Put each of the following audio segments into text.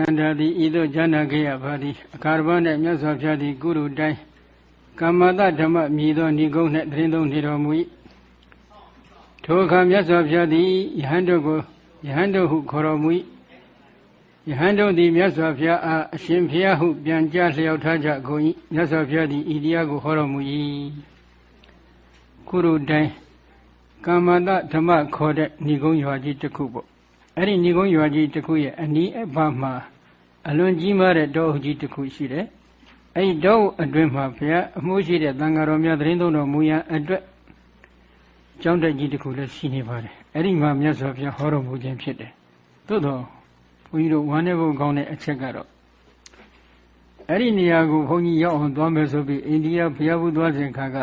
နန္ဒာသည်ဤသို့ဈာနာခဲ့ရပါသည်အခါတစ်ပါး၌မြတ်စွာဘုရားသည်ကုရုတိုင်းကမ္မတဓမ္မမြည်သောဏိကုံး၌တရင်သုံးနေတော်မူ၏ထိုအခါမြတ်စွာဘုရားသည်ယဟန်တို့ကိုယဟန်တို့ဟုခေါ်တော်မူ၏ယဟန်တို့သည်မြတ်စွာဘုရားအားအရှင်ဘုရားဟုပြန်ကြားလျှောက်ထားကြကုန်၏မြတ်စွာဘုရားသည်ဤတရားကိုဟောတော်မူ၏ကုရုတိုင်းကမ္မတဓမ္မခေါ်တဲ့ဏိကုံးရွာကြီးတစ်ခုပေါ့ အဲ့ဒီဏိကုံးရွာကြီးတစ်ခုရဲ့အနီးအပါမှာအလွန်ကြီးမားတဲ့တောအုပ်ကြီးတစ်ခုရှိတယ်အဲ့ဒီတောအတွင်းမှာဘုရားအမှုရှိတဲ့သံဃာတော်များသတင်းသုံးတော်မူရန်အတွက်ကျောင်းတက်ကြီးတစ်ခုလည်းရှိနေပါတယ်အဲ့ဒီမှာမြတ်စွာဘုရားဟောတော်မူခြင်းဖြစ်တယ်သို့တော့ဘုန်းကြီးတို့ဝမ်းနေဖို့ကောင်းတဲ့အချက်ကတော့အဲ့ဒီနေရာကိုဘုန်းကြီးရောက်အောင်သွားမယ်ဆိုပြီးအိန္ဒိယဘုရားဘူးသွားစဉ်ခါက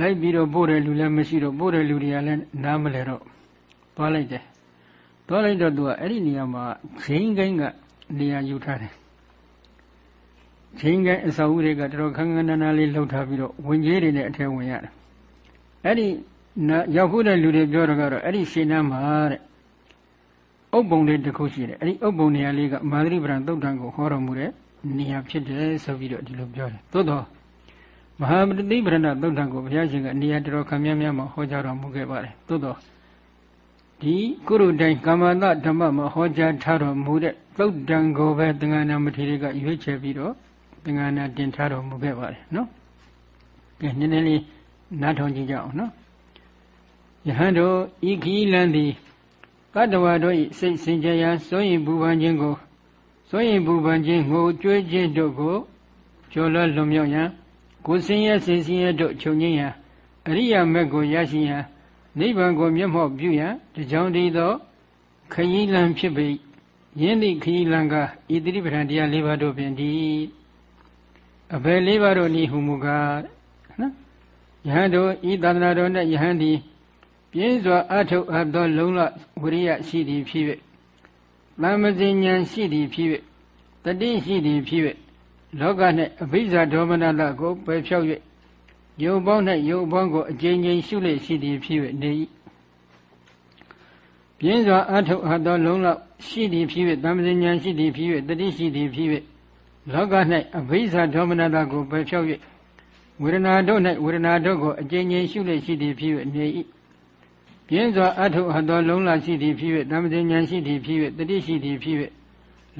လိုက်ပြီးတော့ပို့တဲ့လူလည်းမရှိတော့ပို့တဲ့လူတွေကလည်းနားမလဲတော့သွားလိုက်တယ်သွားလိုက်တော့သူကအဲ့ဒီနေရာမှာချိန်ကိုင်းကနေရာယူထားတယ်ချိန်ကိုင်းအစာဦးတွေကတော်တော်ခန်းခန်းနာနာလေးလှုပ်ထားပြီးတော့ဝင်ကြီးတွေနဲ့အထက်ဝင်ရတယ်အဲ့ဒီရောက်ခုတဲ့လူတွေပြောတော့ကတော့အဲ့ဒီရှင်နာမှာတဲ့အုပ်ပုံလေးတစ်ခုရှိတယ်အဲ့ဒီအုပ်ပုံနေရာလေးကမာသရိပရံသုတ်တံကိုဟောတော်မူတဲ့နေရာဖြစ်တယ်ဆိုပြီးတော့ဒီလိုပြောတယ်သို့တော့ မဟာပတိပရဏသုတ်တံကိုဘုရားရှင်ကနေရာတော်ခမ်းများများမှာဟောကြားတော်မူခဲ့ပါတယ်သို့တော့ဒီကုရုတိုင်းကမ္မန္တဓမ္မမှာဟောကြားထားတော်မူတဲ့သုတ်တံကိုပဲသင်္ကနာမထေရကရွေးချယ်ပြီးတော့သင်္ကနာတင်ထားတော်မူခဲ့ပါတယ်နော်။ကဲနည်းနည်းလေးနားထောင်ကြည့်ကြအောင်နော်။ယဟန်တို့ဤခီလန်းသည်ကတ္တဝါတို့၏စိတ်စင်ကြရာစိုးရင်ပူပန်ခြင်းကိုစိုးရင်ပူပန်ခြင်းငိုကြွေးခြင်းတို့ကိုကျော်လွတ်လွန်မြောက်ရန် ကိုယ်စင်ရဲ့စင်စင်ရဲ့တို့ချုပ်ငင်းရန်အရိယာမက်ကိုရရှိရန်နိဗ္ဗာန်ကိုမျက်မှောက်ပြုရန်တကြောင်တည်းသောခရီးလံဖြစ်ပေယင်းသည့်ခရီးလံကဤတိပဋ္ဌာန်တရား၄ပါးတို့ဖြင့်ဒီအဘယ်၄ပါးတို့နည်းဟုမူကားနော်ယဟန်တို့ဤသာသနာတော်၌ယဟန်သည်ပြင်းစွာအထုတ်အပ်သော လုံလဝရိယရှိသည်ဖြစ်၍တမ္မဇဉ္ဉဏ်ရှိသည်ဖြစ်၍တတိရှိသည်ဖြစ်၍ လောက၌အဘိဇာဒေါမနတကိုပယ်ဖြောက်၍ယုံပေါင်း၌ယုံပေါင်းကိုအကျဉ်းချင်းရှုလေရှိသည်ဖြစ်၍နေ၏ပြင်းစွာအထုတ်အပ်သောလုံလရှိသည်ဖြစ်၍တမ္ပဇဉဏ်ရှိသည်ဖြစ်၍တတိရှိသည်ဖြစ်၍လောက၌အဘိဇာဒေါမနတကိုပယ်ဖြောက်၍ဝေဒနာတို့၌ဝေဒနာတို့ကိုအကျဉ်းချင်းရှုလေရှိသည်ဖြစ်၍နေ၏ပြင်းစွာအထုအသောလုံးလာရှိသည်ဖြစ်၍တမ္ပဇဉဏ်ရှိသည်ဖြစ်၍တတိရှိသည်ဖြစ်၍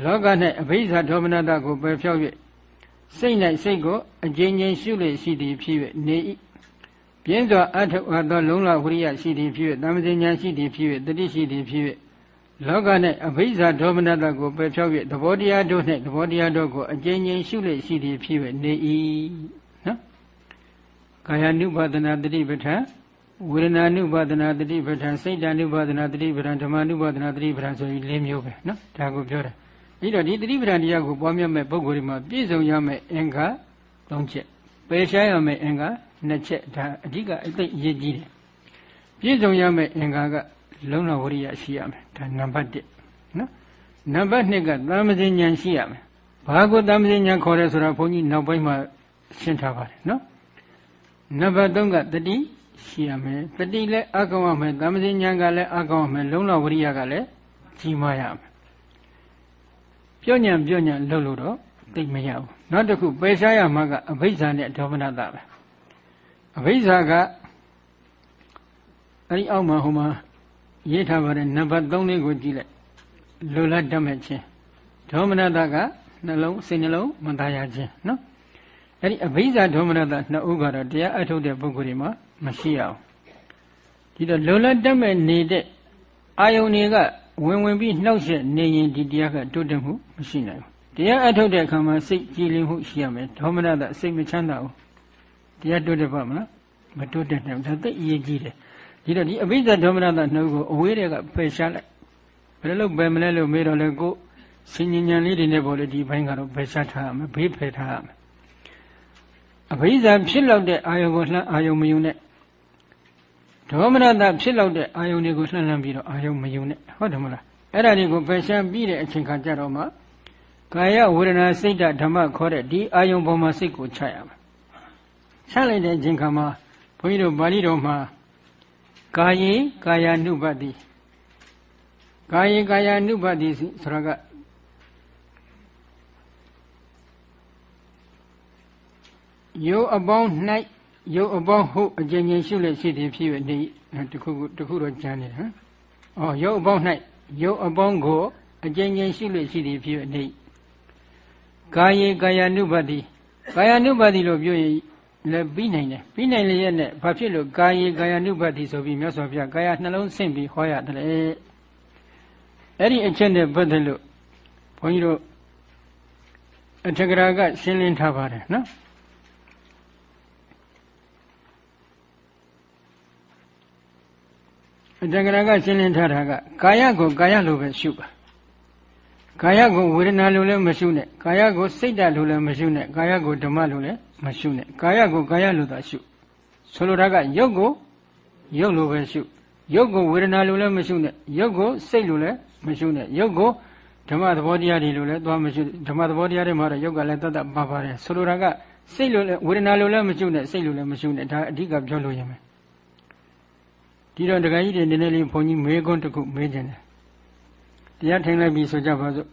လောက၌အဘိဇာဒေါမနတကိုပယ်ဖြောက်၍ စိတ်၌စိတ်ကိုအကျဉ်းချင်းရှုလေရှိသည်ဖြစ်၍နေ၏ပြင်းစွာအထုအသောလုံးလာဝရိယရှိသည်ဖြစ်၍တမ္ပဇဉဏ်ရှိသည်ဖြစ်၍တတိရှိသည်ဖြစ်၍လောက၌အဘိဇာဒေါမနတကိုပယ်ဖြောက်၍သဘောတရားတို့၌သဘောတရားတို့ကိုအကျဉ်းချင်းရှုလေရှိသည်ဖြစ်၍နေ၏နော်ကာယ ानु ပါဒနာတတိပဋ္ဌာန်ဝေဒနာနုပါဒနာတတိပဋ္ဌာန်စိတ်တ ानु ပါဒနာတတိပဋ္ဌာန်ဓမ္မ ानु ပါဒနာတတိပဋ္ဌာန်ဆိုပြီး၄မျိုးပဲနော်ဒါကိုပြောတာ ပြီးတော့ဒီတတိပဋ္ဌာန်တရားကိုပွားများမဲ့ပုဂ္ဂိုလ်တွေမှာပြည့်စုံရမယ့်အင်္ဂါ၃ချက်ပယ်ရှားရမယ့်အင်္ဂါ၂ချက်ဒါအဓိကအသိအရေးကြီးတယ်ပြည့်စုံရမယ့်အင်္ဂါကလုံလဝရိယရှိရမယ်ဒါနံပါတ်1နော်နံပါတ်2ကသံမဇဉဉဏ်ရှိရမယ်ဘာကိုသံမဇဉဉဏ်ခေါ်ရဲဆိုတာဘုန်းကြီးနောက်ပိုင်းမှာရှင်းထားပါတယ်နော်နံပါတ်3ကတတိရှိရမယ်တတိလည်းအကောင်ရမယ်သမစီဉာဏ်ကလည်းအကောင်ရမယ်လုံလဝရိယကလည်းကြီးမားရမယ် ပြောညံပြောညံလှုပ်လို့တော့သိမရဘူးနောက်တစ်ခုပယ်ရှားရမှာကအဘိဇ္ဇာနဲ့ဒေါမနတပဲအဘိဇ္ဇာကအဲဒီအောက်မှာဟိုမှာရေးထားပါတယ်နံပါတ်3လေးကိုကြည့်လိုက်လိုလားတတ်မဲ့ချင်းဒေါမနတကနှလုံးစိတ်နှလုံးမသားရခြင်းနော်အဲ့ဒီအဘိဇ္ဇာဒေါမနတနှစ်ဦးကတော့တရားအထုတ်တဲ့ပုဂ္ဂိုလ်တွေမှာမရှိအောင်ဒီတော့လောလတ်တက်မဲ့နေတဲ့အာယုန်တွေက ဝင်ဝင်ပြီးနှောက်ရက်နေရင်ဒီတရားကတိုးတက်မှုမရှိနိုင်ဘူးတရားအထုတ်တဲ့အခါမှာစိတ်ကြည်လင်မှုရှိရမယ်ဒေါမနတစိတ်မချမ်းသာဘူးတရားတိုးတက်ပါမလားမတိုးတက်နိုင်ဘူးဒါသိအရေးကြီးတယ်ဒီတော့ဒီအဘိဓမ္မဒေါမနတနှုတ်ကိုအဝေးတွေကပယ်ရှားလိုက်ဘယ်လိုလုပ်ပယ်မလဲလို့မေးတော့လေကိုစင်ញဉဏ်လေးတွေနဲ့ပေါ့လေဒီဘိုင်းကတော့ပယ်ရှားထားရမယ်ဘေးဖယ်ထားရမယ်အဘိဇာဖြစ်လောက်တဲ့အာယုံကိုလှမ်းအာယုံမယုံနဲ့ ဒေါမနတဖြစ်လောက်တဲ့အာယုံတွေကိုလှမ်းလှမ်းပြီးတော့အာယုံမယုံနဲ့ဟုတ်တယ်မလားအဲ့ဒါတွေကိုပယ်ရှင်းပြီးတဲ့အချိန်ခါကျတော့မှကာယဝေဒနာစိတ်ဓမ္မခေါ်တဲ့ဒီအာယုံပေါ်မှာစိတ်ကိုချရမယ်ချလိုက်တဲ့အချိန်ခါမှာဘုန်းကြီးတို့ပါဠိတော်မှာကာယေကာယ ानु ပတိကာယေကာယ ानु ပတိဆိုတာကယုတ်အပေါင်း၌ ယုတ်အပေါင်းဟုတ်အကျဉ်းချင်းရှုလက်ရှိသည်ဖြစ်၍နေတခုတခုတော့ကျမ်းနေဟမ်။အော်ယုတ်အပေါင်း၌ယုတ်အပေါင်းကိုအကျဉ်းချင်းရှုလက်ရှိသည်ဖြစ်၍နေကာယေကာယ ानु ပတိကာယ ानु ပတိလို့ပြောရင်လည်းပြီးနိုင်တယ်ပြီးနိုင်လျက်နဲ့ဘာဖြစ်လို့ကာယေကာယ ानु ပတိဆိုပြီးမြတ်စွာဘုရားကာယနှလုံးဆင့်ပြီးဟောရတယ်အဲ့ဒီအချက်နဲ့ပတ်သက်လို့ဘုန်းကြီးတို့အထက်ကရာကရှင်းလင်းထားပါတယ်နော် တ္တကရကရှင်းလင်းထားတာကကာယကိုကာယလိုပဲရှုပါကာယကိုဝေဒနာလိုလည်းမရှုနဲ့ကာယကိုစိတ်ဓာတ်လိုလည်းမရှုနဲ့ကာယကိုဓမ္မလိုလည်းမရှုနဲ့ကာယကိုကာယလိုသာရှုဆိုလိုတာကယုတ်ကိုယုတ်လိုပဲရှုယုတ်ကိုဝေဒနာလိုလည်းမရှုနဲ့ယုတ်ကိုစိတ်လိုလည်းမရှုနဲ့ယုတ်ကိုဓမ္မသဘောတရားတွေလိုလည်းသွားမရှုဓမ္မသဘောတရားတွေမှာတော့ယုတ်ကလည်းတတ်တတ်ပါပါတယ်ဆိုလိုတာကစိတ်လိုလည်းဝေဒနာလိုလည်းမရှုနဲ့စိတ်လိုလည်းမရှုနဲ့ဒါအဓိကပြောလို့ရမယ် ဒီတော့ဒကာကြီးတွေနည်းနည်းလေးဘုန်းကြီးမေးခွန်းတစ်ခုမေးခြင်းတယ်တရားထိုင်လိုက်ပြီဆိုကြပါစို့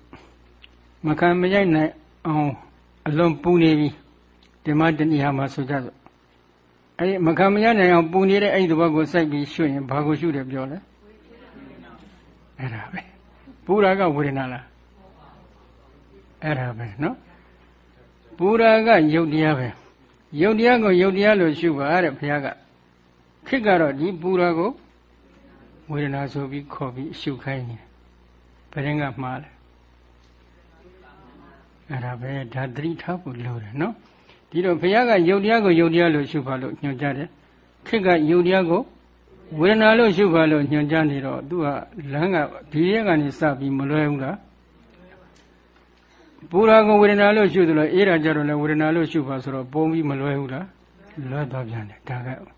မခံမရိုက်နိုင်အောင်အလွန်ပူနေပြီဒီမှာတဏှာမှာဆိုကြစို့အဲ့ဒီမခံမရနိုင်အောင်ပူနေတဲ့အဲ့ဒီသဘောကိုစိုက်ပြီးရှုရင်ဘာကိုရှုတယ်ပြောလဲအဲ့ဒါပဲပူတာကဝေဒနာလားအဲ့ဒါပဲနော်ပူတာကယုတ်တရားပဲယုတ်တရားကိုယုတ်တရားလို့ရှုပါတဲ့ဘုရားက ခေတ်ကတော့ဒီပူရာကိုဝေဒနာဆိုပြီးခေါ်ပြီးရှုခိုင်းနေဘယ်ရင်ကမှားလဲအဲ့ဒါပဲဓာတိထားဖို့လိုတယ်နော်ဒီတော့ဘုရားကယုတ်တရားကိုယုတ်တရားလို့ရှုပါလို့ညွှန်ကြားတယ်ခေတ်ကယုတ်တရားကိုဝေဒနာလို့ရှုပါလို့ညွှန်ကြားနေတော့သူကလမ်းကဒီရက်ကနေစပြီးမလွယ်ဘူးလားပူရာကိုဝေဒနာလို့ရှုသလိုအေးရာကြတော့လည်းဝေဒနာလို့ရှုပါဆိုတော့ပုံပြီးမလွယ်ဘူးလားလွယ်သွားပြန်တယ်ဒါက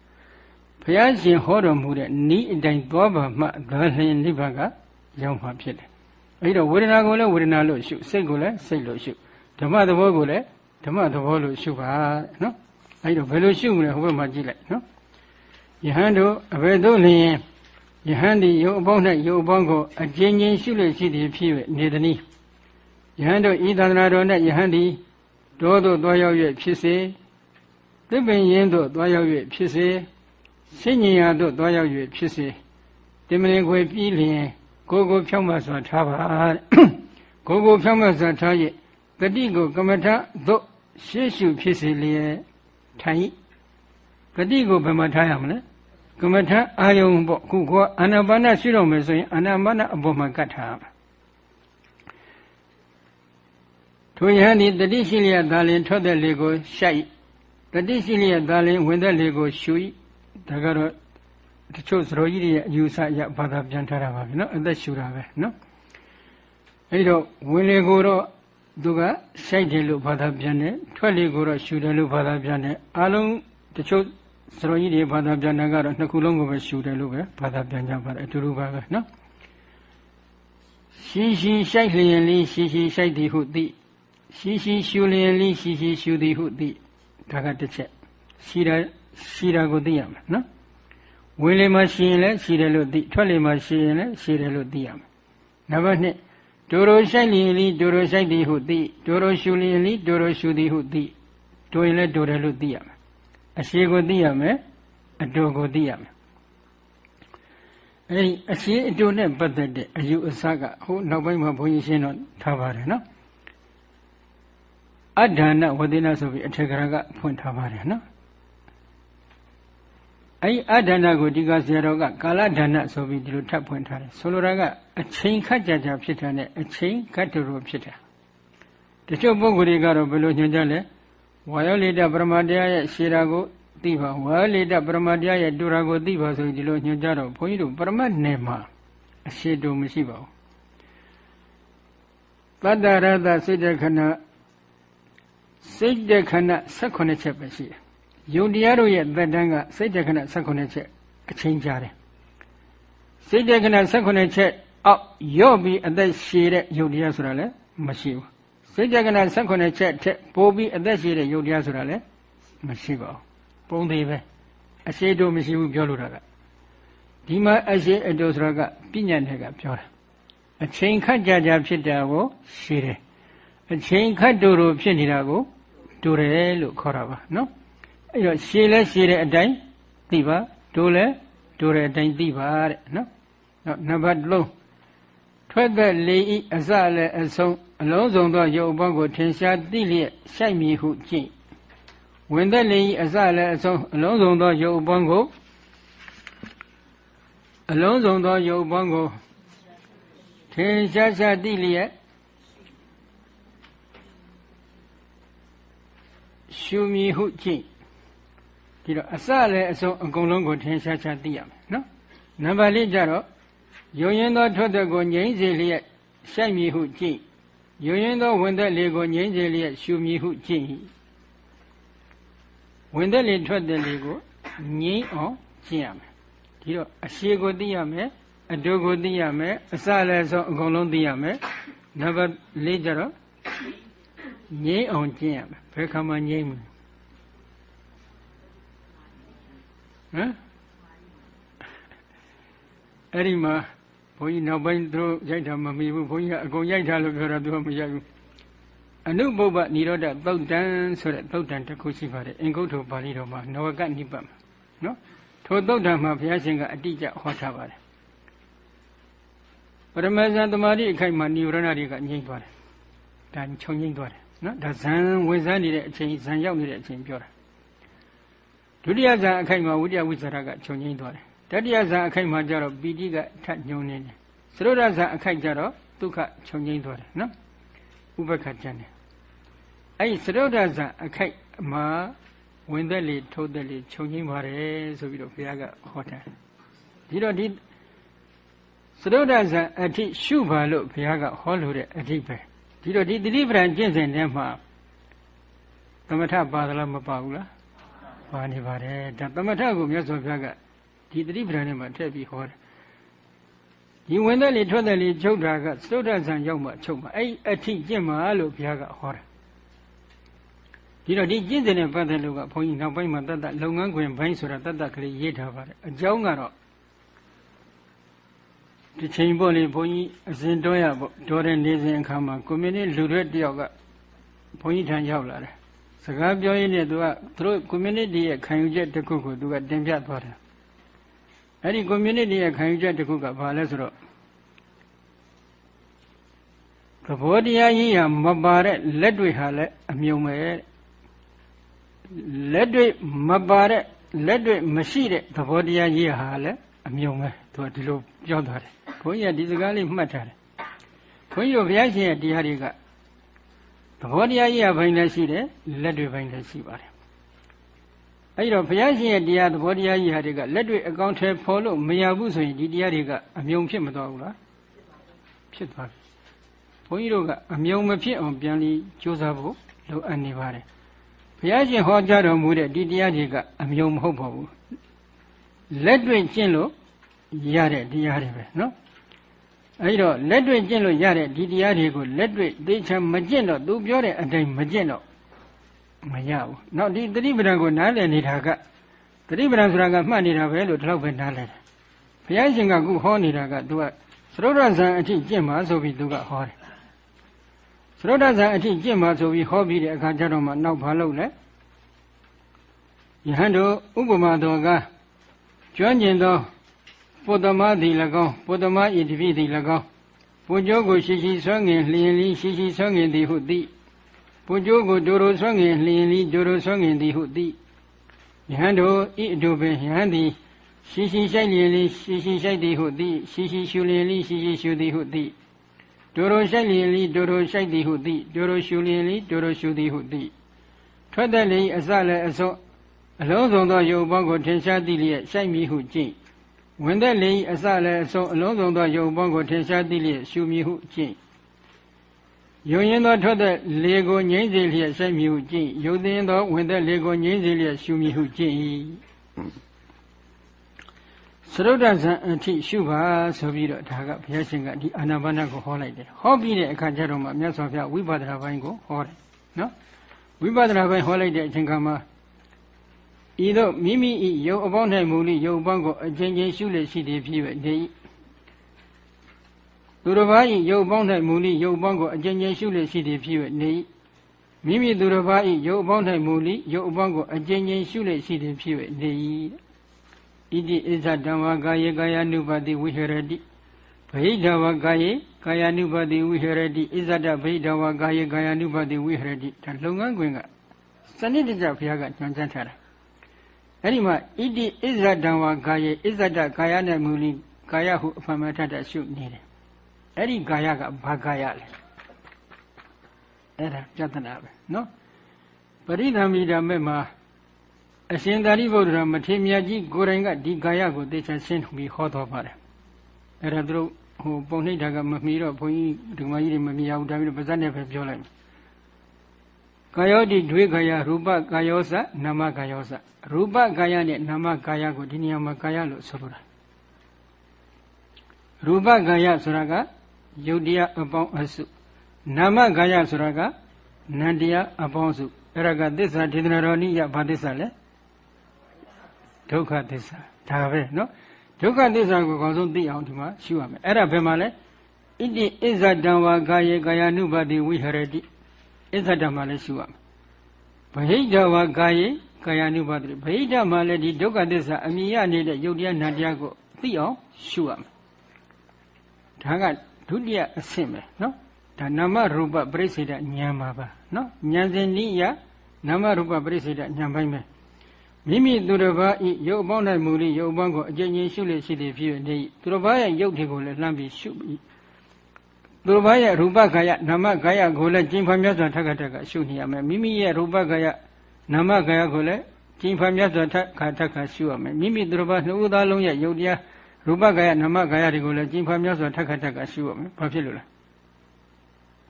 ဘုရားရှင်ဟောတော်မူတဲ့ဤအတိုင်းသွားပါမှဒါလျင်နိဗ္ဗာန်ကရောက်မှာဖြစ်တယ်။အဲဒီတော့ဝေဒနာကိုလည်းဝေဒနာလို့ရှုစိတ်ကိုလည်းစိတ်လို့ရှုဓမ္မသဘောကိုလည်းဓမ္မသဘောလို့ရှုပါနော်။အဲဒီတော့ဘယ်လိုရှုမလဲဟိုဘက်မှာကြည့်လိုက်နော်။ယဟန်တို့အဘယ်သို့လျင်ယဟန်သည်ယုံအပေါင်း၌ယုံအပေါင်းကိုအကျဉ်းချင်းရှုလို့ရှိသည်ဖြစ်၍နေသည်။ယဟန်တို့ဤသာသနာတော်၌ယဟန်သည်တောသို့သွားရောက်၍ဖြစ်စေသစ်ပင်ရင်းသို့သွားရောက်၍ဖြစ်စေ ဆင်ញင်ရာတို့သွားရောက်၍ဖြစ်စေတင်မလင်ခွေပြီးလျင်ကိုကိုဖြောင်းမစွာထားပါကိုကိုဖြောင်းမစွာထား၍တတိကိုကမ္မထသို့ရှေ့ရှုဖြစ်စေလျက်ထိုင်တတိကိုဘယ်မှာထားရမလဲကမ္မထအာယုံပေါ့ခုကအာနာပါနရှိတော့မယ်ဆိုရင်အာနာပါနအပေါ်မှာကတ်ထားပါထိုယဟန်ဒီတတိရှိလျက်သာလင်ထွက်တဲ့လေကိုရှိုက်တတိရှိလျက်သာလင်ဝင်တဲ့လေကိုရှူ၏ ဒါကတော့တချို့သရောကြီးတွေရဲ့အယူဆအရဘာသာပြန်ထားတာပါပဲနော်အသက်ရှူတာပဲနော်အဲဒီတော့ဝင်လေကိုတော့သူကရှိုက်တယ်လို့ဘာသာပြန်တယ်ထွက်လေကိုတော့ရှူတယ်လို့ဘာသာပြန်တယ်အလုံးတချို့သရောကြီးတွေဘာသာပြန်တာကတော့နှစ်ခုလုံးကိုပဲရှူတယ်လို့ပဲဘာသာပြန်ကြပါတယ်အတူတူပါပဲနော်ရှိရှိရှိုက်လျင်လေးရှိရှိရှိုက်သည်ဟုသိရှိရှိရှူလျင်လေးရှိရှိရှူသည်ဟုသိဒါကတစ်ချက်ရှိတယ် ရှိတာကိုသိရမယ်နော်ဝင်လေမှာရှိရင်လည်းရှိတယ်လို့သိထွက်လေမှာရှိရင်လည်းရှိတယ်လို့သိရမယ်နံပါတ်2ဒိုရိုဆိုင်လျင်လီဒိုရိုဆိုင်သည်ဟုသိဒိုရိုရှူလျင်လီဒိုရိုရှူသည်ဟုသိဒိုရင်လည်းဒိုတယ်လို့သိရမယ်အရှိကိုသိရမယ်အတူကိုသိရမယ်အဲဒီအရှိအတူနဲ့ပတ်သက်တဲ့အယူအဆကဟိုနောက်ပိုင်းမှာဘုန်းကြီးရှင်းတော့ထားပါတယ်နော်အဒ္ဒနာဝတိနာဆိုပြီးအထေကရကဖွင့်ထားပါတယ်နော် အဲဒီအဒဏ္ဍကိုဒီကဆရာတော်ကကာလဒဏ္ဍဆိုပြီးဒီလိုထပ်ဖွင့်ထားတယ်ဆိုလိုတာကအချိန်ခက်ကြကြဖြစ်တာနဲ့အချိန်ကတ်တူတူဖြစ်တာတချို့ပုဂ္ဂိုလ်တွေကတော့ဘယ်လိုညွှန်ကြလဲဝါယောလိတပရမတရားရဲ့ရှေတာကိုသိပါဝါယောလိတပရမတရားရဲ့တူတာကိုသိပါဆိုပြီးဒီလိုညွှန်ကြတော့ဘုန်းကြီးတို့ပရမတ်နယ်မှာအရှိတူမရှိပါဘူးတတ္တရတစိတ်တခဏစိတ်တခဏ18ချက်ပဲရှိတယ် ယုံတရားတို့ရဲ့သက်တမ်းကစိတ်တခဏ18ချက်အချင်းကြားတယ်စိတ်တခဏ18ချက်အောက်ရော့ပြီးအသက်ရှည်တဲ့ယုံတရားဆိုတာလည်းမရှိဘူးစိတ်တခဏ18ချက်ထက်ပိုပြီးအသက်ရှည်တဲ့ယုံတရားဆိုတာလည်းမရှိပါဘူးပုံသေးပဲအရှိတို့မရှိဘူးပြောလို့တာကဒီမှာအရှိအတူဆိုတာကပြညာတဲ့ကပြောတာအချိန်ခတ်ကြကြဖြစ်တာကိုရှည်တယ်အချိန်ခတ်တူတူဖြစ်နေတာကိုတူတယ်လို့ခေါ်တာပါနော် အဲ့တော့ရှည်လဲရှည်တဲ့အတိုင်းသိပါတူလဲတူတဲ့အတိုင်းသိပါတဲ့နော်နော်နံပါတ်3ထွက်သက်လေဤအစလည်းအဆုံးအလုံးစုံသောရုပ်ဘောကိုထင်ရှားသိလျက်ရှိုက်မည်ဟုကြည့်ဝင်သက်လေဤအစလည်းအဆုံးအလုံးစုံသောရုပ်ဘောကိုအလုံးစုံသောရုပ်ဘောကိုထင်ရှားရှားသိလျက်ရှုမည်ဟုကြည့် ဒီတော့အစလည်းအဆုံးအကုန်လုံးကိုထင်ရှားရှားသိရမယ်နော်နံပါတ်၄ကျတော့ယုံရင်သောထွက်သက်ကိုငြိမ့်စေလျက်ရှိုက်မည်ဟုကြည့်ယုံရင်သောဝင်သက်လေကိုငြိမ့်စေလျက်ရှုမည်ဟုကြည့်ဝင်သက်လေထွက်သက်လေကိုငြိမ့်အောင်ကျင့်ရမယ်ဒီတော့အရှိကိုသိရမယ်အတုကိုသိရမယ်အစလည်းဆုံးအကုန်လုံးသိရမယ်နံပါတ်၄ကျတော့ငြိမ့်အောင်ကျင့်ရမယ်ဘယ်ခါမှငြိမ့်မလဲ ဟမ်အဲ့ဒီမှာဘုန်းကြီးနောက်ပိုင်းသူတို့ရိုက်တာမမီဘူးဘုန်းကြီးကအကုန်ရိုက်ထားလို့ပြောတာသူကမရိုက်ဘူးအနုပုပ္ပနိရောဓသုတ်တံဆိုတဲ့သုတ်တံတစ်ခုရှိပါတယ်အင်္ဂုတ္တပါဠိတော်မှာနဝကနိပတ်မှာနော်ထိုသုတ်တံမှာဘုရားရှင်ကအတိအကျဟောထားပါတယ်ပရမဇန်တမာတိအခိုက်မှာនិဝရဏတွေကငြိမ့်သွားတယ်ဒါခြုံငြိမ့်သွားတယ်နော်ဒါဇန်ဝင်စားနေတဲ့အချိန်ဇန်ရောက်နေတဲ့အချိန်ပြောတာ ဒုတိယဇန်အခိုက်မှာဝိတ္တဝိဇ္ဇာကခြုံငြိမ့်သွားတယ်တတိယဇန်အခိုက်မှာကျတော့ပီတိကထညုံနေတယ်သရုဒ္ဒဇန်အခိုက်ကျတော့ဒုက္ခခြုံငြိမ့်သွားတယ်နော်ဥပက္ခကျန်တယ်အဲ့ဒီသရုဒ္ဒဇန်အခိုက်မှာဝင်သက်လေထုတ်သက်လေခြုံငိမ့်ပါတယ်ဆိုပြီးတော့ဘုရားကဟောတာဒီတော့ဒီသရုဒ္ဒဇံအထိရှုပါလို့ဘုရားကဟောလို့တဲ့အထိပဲဒီတော့ဒီတတိပဒံကျင့်စဉ်ထဲမှာသမထပါသလားမပါဘူးလား ပါနေပါတယ်ဒါသမထကိုမြတ်စွာဘုရားကဒီတတိပဒံထဲမှာထည့်ပြီးဟောတယ်ဒီဝင်သက်လေထွက်သက်လေချုပ်တာကသရုဒ္ဒဇံရောက်မှချုပ်မှအဲ့အထိကျင့်မှာလို့ဘုရားကဟောတယ်ဒီတော့ဒီကျင့်စဉ်နဲ့ပတ်သက်လို့ကဘုန်းကြီးနောက်ပိုင်းမှာတတ်တလုပ်ငန်းခွင်ဘိုင်းဆိုတာတတ်တကလေးရေးထားပါတယ်အကြောင်းကတော့ဒီချိန်ပေါ့လေဘုန်းကြီးအစဉ်တော်ရပေါ့တော်တဲ့နေစဉ်အခါမှာကွန်မြူနတီလူတွေတယောက်ကဘုန်းကြီးထံရောက်လာတယ် စကားပြောရင်းနဲ့သူကသူတို့ကွန်မြူနတီရဲ့ခံယူချက်တစ်ခုကိုသူကတင်ပြသွားတယ်အဲ့ဒီကွန်မြူနတီရဲ့ခံယူချက်တစ်ခုကဘာလဲဆိုတော့သဘောတရားကြီးဟာမပါတဲ့လက်တွေဟာလည်းအမြုံပဲလက်တွေ့မပါတဲ့လက်တွေ့မရှိတဲ့သဘောတရားကြီးဟာလည်းအမြုံပဲသူကဒီလိုပြောသွားတယ်ဘုန်းကြီးကဒီစကားလေးမှတ်ထားတယ်ဘုန်းကြီးတို့ဘုရားရှင်ရဲ့တရားတွေက သဘောတရားကြီးဟာဘိုင်းလည်းရှိတယ်လက်တွေ့ဘိုင်းလည်းရှိပါတယ်အဲဒီတော့ဘုရားရှင်ရဲ့တရားသဘောတရားကြီးဟာတွေကလက်တွေ့အကောင့်ထဲဖော်လို့မရဘူးဆိုရင်ဒီတရားတွေကအမြုံဖြစ်မသွားဘူးလားဖြစ်သွားပြီဘုန်းကြီးတို့ကအမြုံမဖြစ်အောင်ပြန်ပြီးကြိုးစားဖို့လိုအပ်နေပါတယ်ဘုရားရှင်ဟောကြားတော်မူတဲ့ဒီတရားတွေကအမြုံမဟုတ်ပါဘူးလက်တွေ့ကျင့်လို့ရတဲ့တရားတွေပဲနော် အဲဒီတော့လက်တွေ့ကျင့်လို့ရတဲ့ဒီတရားတွေကိုလက်တွေ့သိချာမကျင့်တော့သူပြောတဲ့အတိုင်းမကျင့်တော့မရဘူး။နောက်ဒီသတိပဋ္ဌာန်ကိုနားလည်နေတာကသတိပဋ္ဌာန်ဆိုတာကမှတ်နေတာပဲလို့ဒီလောက်ပဲနားလည်တယ်။ဘုရားရှင်ကခုဟောနေတာကသူကသရုပ်ရဇံအထိကျင့်မှာဆိုပြီးသူကဟောတယ်သရုပ်ဒဇံအထိကျင့်မှာဆိုပြီးဟောပြီးတဲ့အခါကျတော့မှနောက်ဘာလုပ်လဲယဟန်တို့ဥပမာတော်ကကျွမ်းကျင်သော ပုတ္တမသည်၎င်းပုတ္တမဣတိပိသည်၎င်းပူကြိုးကိုရှိရှိဆွမ်းငင်လျင်လီရှိရှိဆွမ်းငင်သည်ဟုသိပူကြိုးကိုဒိုရိုဆွမ်းငင်လျင်လီဒိုရိုဆွမ်းငင်သည်ဟုသိယဟန်တို့ဤအတုပင်ယဟန်သည်ရှိရှိရှိုက်လျင်လီရှိရှိရှိုက်သည်ဟုသိရှိရှိရှုလျင်လီရှိရှိရှုသည်ဟုသိဒိုရိုရှိုက်လျင်လီဒိုရိုရှိုက်သည်ဟုသိဒိုရိုရှုလျင်လီဒိုရိုရှုသည်ဟုသိထွက်တဲ့လေအစလည်းအစောအလုံးစုံသောယုတ်ပေါင်းကိုထင်ရှားသိလျက်ရှိုက်မိဟုကြည့် ဝင်တဲ့လေအစလည်းအစောအလုံးစုံသောယုတ်ပေါင်းကိုထင်ရှားသိလျက်ရှုမိဟုကြည့်ယုံရင်သောထွက်တဲ့လေကိုငြိမ့်စေလျက်ရှိုက်မိဟုကြည့်ယုတ်သိရင်သောဝင်တဲ့လေကိုငြိမ့်စေလျက်ရှုမိဟုကြည့်သရုဒ္ဒဇံအထိရှုပါဆိုပြီးတော့ဒါကဘုရားရှင်ကဒီအာနာပါနကိုဟောလိုက်တယ်ဟောပြီးတဲ့အခါကျတော့မှမြတ်စွာဘုရားဝိပဿနာပိုင်းကိုဟောတယ်နော်ဝိပဿနာပိုင်းဟောလိုက်တဲ့အချိန်ခါမှာ ဤသို့မိမိဤယုံအပေါင်း၌မူလိယုံပေါင်းကိုအချင်းချင်းရှုလေရှိသည်ဖြစ်၍နေဤ သူတစ်ပါး၏ရုပ်ပေါင်း၌မူလိရုပ်ပေါင်းကိုအကျဉ်းချင်းရှုလျက်ရှိသည်ဖြစ်၍နေမိမိသူတစ်ပါး၏ရုပ်ပေါင်း၌မူလိရုပ်ပေါင်းကိုအကျဉ်းချင်းရှုလျက်ရှိသည်ဖြစ်၍နေ၏ဣတိဣဇဓမ္မကာယေကာယ ानु ပါတိဝိဟရတိဗိဓဝကာယေကာယ ानु ပါတိဝိဟရတိဣဇဒဗိဓဝကာယေကာယ ानु ပါတိဝိဟရတိဒါလုံငန်းခွင်ကစနစ်တကျဘုရားကညွှန်ကြားထားတာ အဲ့ဒီမှာဣတိဣဇဒံဝကာယေဣဇဒကာယနဲ့မူလိကာယဟုအဖမထတရှုနေတယ်အဲ့ဒီကာယကဘာကာယလဲအဲ့ဒါပြဿနာပဲနော်ပရိသမီဓမ္မမှာအရှင်သာရိပုတ္တရာမထေရမြတ်ကြီးကိုယ်တိုင်ကဒီကာယကိုသိချင်ရှင်းပြီးဟောတော်ပါတယ်အဲ့ဒါသူတို့ဟိုပုံနှိပ်တာကမမီတော့ဘုန်းကြီးဒုမကြီးတွေမမြင်အောင်ဒါပြီးတော့ပါဇက်နဲ့ပဲပြောလိုက် ကာယောတိဒွေကာယရူပကာယောစနာမကာယောစရူပကာယနဲ့နာမကာယကိုဒီနေရာမှာကာယလို့ဆိုလိုတာရူပကာယဆိုတာကယုတ်တရားအပေါင်းအစုနာမကာယဆိုတာကနန္တရားအပေါင်းစုအဲ့ဒါကသစ္စာဒေသနာတော်နိယဘာသစ္စာလဲဒုက္ခသစ္စာဒါပဲနော်ဒုက္ခသစ္စာကိုအကောင်းဆုံးသိအောင်ဒီမှာရှုရမယ်အဲ့ဒါဘယ်မှာလဲဣတိဣဇဒံဝါကာယေကာယ ानु ပါတိဝိဟရတိ ဣဇဒံမှာလည်းရှုရမယ်ဗဟိတဝါကာယေကာယ ानु ပါတိဗဟိတမှာလည်းဒီဒုက္ခသစ္စာအမြင်ရနေတဲ့ယုတ်တရားနာတရားကိုသိအောင်ရှုရမယ်ဒါကဒုတိယအဆင့်ပဲနော်ဒါနာမရူပပရိစ္ဆေဒဉာဏ်ပါပါနော်ဉာဏ်စဉ်နည်းရနာမရူပပရိစ္ဆေဒဉာဏ်ပိုင်းပဲမိမိသူတစ်ပါးဤရုပ်ပေါင်း၌မူလိရုပ်ပေါင်းကိုအကျဉ်းချင်းရှုလျက်ရှိသည်ဖြစ်နေသူတစ်ပါးရဲ့ရုပ်တွေကိုလည်းလှမ်းပြီးရှုပြီး သူတစ်ပါးရဲ့ရူပကာယနာမကာယကိုလည်းကျင့်ဖန်မြတ်စွာထက်ခါထက်ကရှုနေရမယ်မိမိရဲ့ရူပကာယနာမကာယကိုလည်းကျင့်ဖန်မြတ်စွာထက်ခါထက်ကရှုရမယ်မိမိသူတစ်ပါးနှုတ်သားလုံးရဲ့ရုပ်တရားရူပကာယနာမကာယတွေကိုလည်းကျင့်ဖန်မြတ်စွာထက်ခါထက်ကရှုရမယ်ဘာဖြစ်လို့လဲ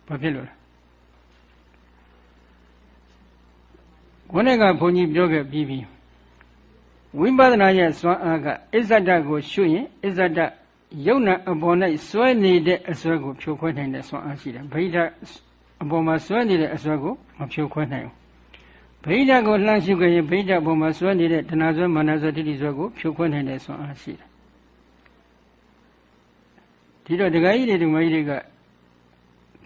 ဘာဖြစ်လို့လဲခေါင်းကဘုန်းကြီးပြောခဲ့ပြီးပြီဝိပဿနာရဲ့စွမ်းအားကအစ္ဆဒကိုရှုရင်အစ္ဆဒ ယုံနာအပေါ်၌စွဲနေတဲ့အစွဲကိုဖြိုခွဲနိုင်တဲ့စွမ်းအားရှိတယ်ဗိဓာအပေါ်မှာစွဲနေတဲ့အစွဲကိုမဖြိုခွဲနိုင်ဘူးဗိဓာကိုလှမ်းရှုကြရင်ဗိဓာအပေါ်မှာစွဲနေတဲ့တဏှာစွဲမာနစွဲတိတိစွဲကိုဖြိုခွဲနိုင်တဲ့စွမ်းအားရှိတယ်ဒီတော့ဒကာကြီးတွေဒကာကြီးတွေက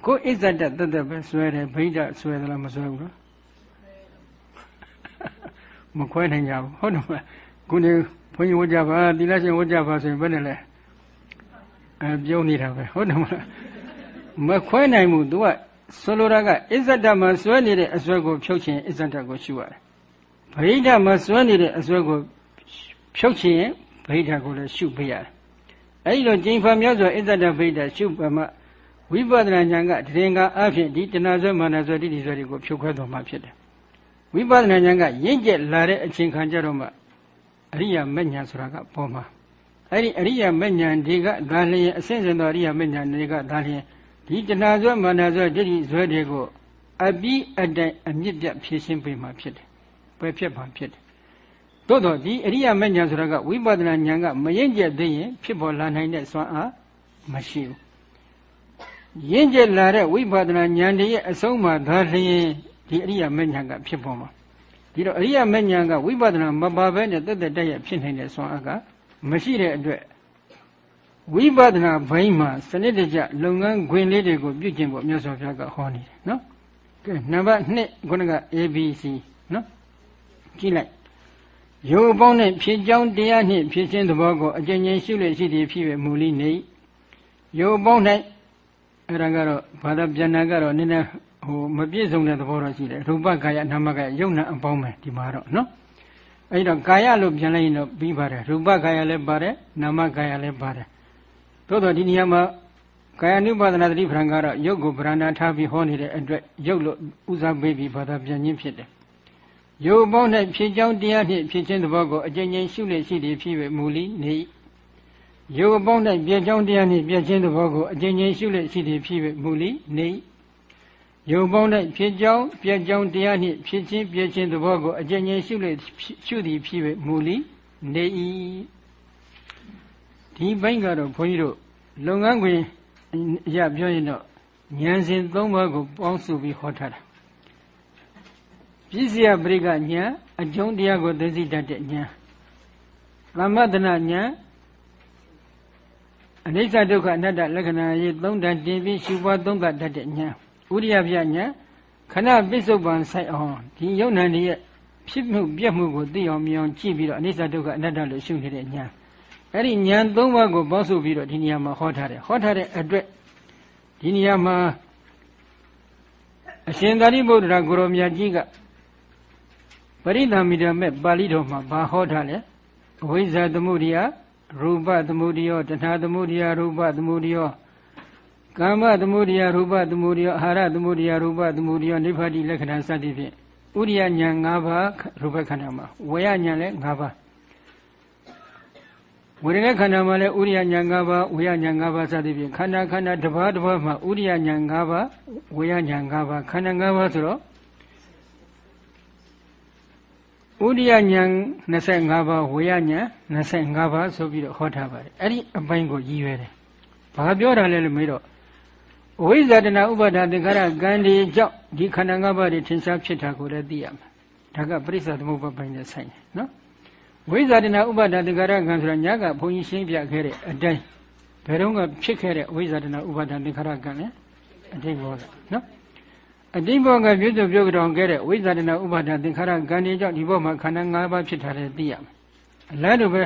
ကိုယ်အစ္ဆဒတသက်ပဲစွဲတယ်ဗိဓာစွဲသလားမစွဲဘူးနော်မခွဲနိုင်ကြဘူးဟုတ်တယ်မလားခုနေဘုန်းကြီးဝတ်ကြပါသီလရှင်ဝတ်ကြပါဆိုရင်ဘယ်နဲ့လဲ အဲပြုံးနေတာပဲဟုတ်တယ်မလားမခွဲနိုင်ဘူး तू ကဆိုလိုတာကအစ္ဆဒမှာစွဲနေတဲ့အစွဲကိုဖြုတ်ခြင်းအစ္ဆဒကိုရှုရတယ်ဗိဓာမှာစွဲနေတဲ့အစွဲကိုဖြုတ်ခြင်းဗိဓာကိုလည်းရှုပေးရတယ်အဲဒီလိုကျင့်ဖန်များစွာအစ္ဆဒဗိဓာရှုပမှဝိပဿနာဉာဏ်ကတရင်ကအဖြစ်ဒီတဏှာစွဲမာနစွဲတိတိစွဲတွေကိုဖြုတ်ခွဲတော်မှာဖြစ်တယ်ဝိပဿနာဉာဏ်ကရင့်ကျက်လာတဲ့အချိန်ခါကျတော့မှအရိယာမဉ္ဇဉ်ဆိုတာကပေါ်မှာ အဲ့ဒီအရိယာမဉ္ဇဉ်တွေကဒါလျင်အစင်းစင်သောအရိယာမဉ္ဇဉ်တွေကဒါလျင်ဒီတဏှာဇွဲမာနဇွဲဒိဋ္ဌိဇွဲတွေကိုအပြီးအတိုင်အမြင့်ပြတ်ဖြည့်ရှင်းပေးမှဖြစ်တယ်။ပဲဖြစ်မှဖြစ်တယ်။သို့တော့ဒီအရိယာမဉ္ဇဉ်ဆိုတာကဝိပဿနာဉာဏ်ကမရင့်ကျက်သေးရင်ဖြစ်ပေါ်လာနိုင်တဲ့စွမ်းအားမရှိဘူး။ရင့်ကျက်လာတဲ့ဝိပဿနာဉာဏ်တည်းရဲ့အဆုံးမှာဒါလျင်ဒီအရိယာမဉ္ဇဉ်ကဖြစ်ပေါ်မှာဒီတော့အရိယာမဉ္ဇဉ်ကဝိပဿနာမပါဘဲနဲ့တက်တက်တက်ရဖြစ်နိုင်တဲ့ဆွမ်းအားက မရှိတဲ့အတွက်ဝိပဿနာဘိုင်းမှာစနစ်တကျလုပ်ငန်းခွင်လေးတွေကိုပြုကျင့်ဖို့မြတ်စွာဘုရားကဟောနေတယ်နော်ကဲနံပါတ်1ခုနက ABC နော်ကြည့်လိုက်ယောပေါင်းနဲ့ဖြစ်ကြောင်းတရားနှင့်ဖြစ်ခြင်းသဘောကိုအကျဉ်းချင်းရှုလို့ရှိသည်ဖြစ်ပဲမူလိနေယောပေါင်း၌အဲ့ဒါကတော့ဘာသာပြန်နာကတော့နည်းနည်းဟိုမပြည့်စုံတဲ့သဘောတော့ရှိတယ်ရူပကာယနာမကာယယုံနာအပေါင်းပဲဒီမှာတော့နော် အဲ့တော့ကာယလို့ပြန်လိုက်ရင်တော့ပြီးပါတယ်ရူပကာယလည်းပါတယ်နာမကာယလည်းပါတယ်သို့တော့ဒီနေရာမှာကာယ ानु ပါဒနာတိပ္ပံကတော့ယုတ်ကိုဗရဏာထားပြီးဟောနေတဲ့အတွက်ယုတ်လို့ဥစားပေးပြီးဘာသာပြန်ခြင်းဖြစ်တယ်ယုတ်ပေါင်း၌ဖြစ်ကြောင်းတရားနှင့်ဖြစ်ခြင်းသဘောကိုအကျဉ်းချင်းရှုလျက်ရှိသည်ဖြစ်ပေမူလိနေယုတ်ပေါင်း၌ပြည့်ကြောင်းတရားနှင့်ပြည့်ခြင်းသဘောကိုအကျဉ်းချင်းရှုလျက်ရှိသည်ဖြစ်ပေမူလိနေ ယုံပေါင်း၌ဖြစ်ကြောင်းပြည့်ကြောင်းတရားနှင့်ဖြစ်ချင်းပြည့်ချင်းသဘောကိုအကျဉ်းချင်းရှုလေရှုသည်ဖြစ်ပေမူလီနေ၏ဒီဘိုင်းကတော့ဘုန်းကြီးတို့လုပ်ငန်းခွင်အရာပြောရင်တော့ဉာဏ်စဉ်၃ပါးကိုပေါင်းစုပြီးဟောထားတာပြည့်စရာပရိကဉာဏ်အကျုံးတရားကိုသိသိတတ်တဲ့ဉာဏ်သမ္မတနာဉာဏ်အနိစ္စဒုက္ခအနတ္တလက္ခဏာရေးသုံးတန်တင်ပြီးရှုပွားသုံးသတ်တတ်တဲ့ဉာဏ် ဥရိယပြဉာဏ်ခဏပစ္စုပန်ဆိုင်အောင်ဒီယုံနာနေရဲ့ဖြစ်မှုပြက်မှုကိုသိအောင်မြင်အောင်ကြည့်ပြီးတော့အနိစ္စဒုက္ခအနတ္တလို့ရှုနေတဲ့ဉာဏ်အဲ့ဒီဉာဏ်သုံးပါးကိုပေါင်းစုပြီးတော့ဒီနေရာမှာဟောထားတယ်ဟောထားတဲ့အတွက်ဒီနေရာမှာအရှင်သာရိပုတ္တရာကိုရောမြတ်ကြီးကပရိသမီဓမ္မပါဠိတော်မှာဘာဟောထားလဲအဝိဇ္ဇာသမုဒိယရူပသမုဒိယတဏှာသမုဒိယရူပသမုဒိယ ကာမသမုဒိယရူပသမုဒိယအာဟာရသမုဒိယရူပသမုဒိယနိဗ္ဗာတိလက္ခဏာစသည်ဖြင့်ဥရိယဉာဏ်၅ပါးရူပခန္ဓာမှာဝေယဉာဏ်လည်း၅ပါးဝေဒနာခန္ဓာမှာလည်းဥရိယဉာဏ်၅ပါးဝေယဉာဏ်၅ပါးစသည်ဖြင့်ခန္ဓာခန္ဓာတစ်ပါးတစ်ပါးမှာဥရိယဉာဏ်၅ပါးဝေယဉာဏ်၅ပါးခန္ဓာ၅ပါးဆိုတော့ဥရိယဉာဏ်25ပါးဝေယဉာဏ်25ပါးဆိုပြီးတော့ဟောထားပါတယ်အဲ့ဒီအပိုင်းကိုရည်ရွယ်တယ်ဘာပြောတာလဲလို့မေးတော့ ဝိဇာတနာဥပါဒသင်္ခါရကံဒီကြောင့်ဒီခန္ဓာ၅ပါးတွေထင်ရှားဖြစ်တာကိုလည်းသိရမှာဒါကပရိစ္ဆသမုပ္ပါပိုင်းနဲ့ဆိုင်တယ်နော်ဝိဇာတနာဥပါဒသင်္ခါရကံဆိုတာညကဘုန်းကြီးရှင်းပြခဲ့တဲ့အတိုင်းဘယ်တော့ကဖြစ်ခဲ့တဲ့ဝိဇာတနာဥပါဒသင်္ခါရကံလဲအတိတ်ဘောကနော်အတိတ်ဘောကပြည့်စုံပြုတ်ကြောင်ခဲ့တဲ့ဝိဇာတနာဥပါဒသင်္ခါရကံဒီကြောင့်ဒီဘောမှာခန္ဓာ၅ပါးဖြစ်တာလည်းသိရမှာအလားတူပဲ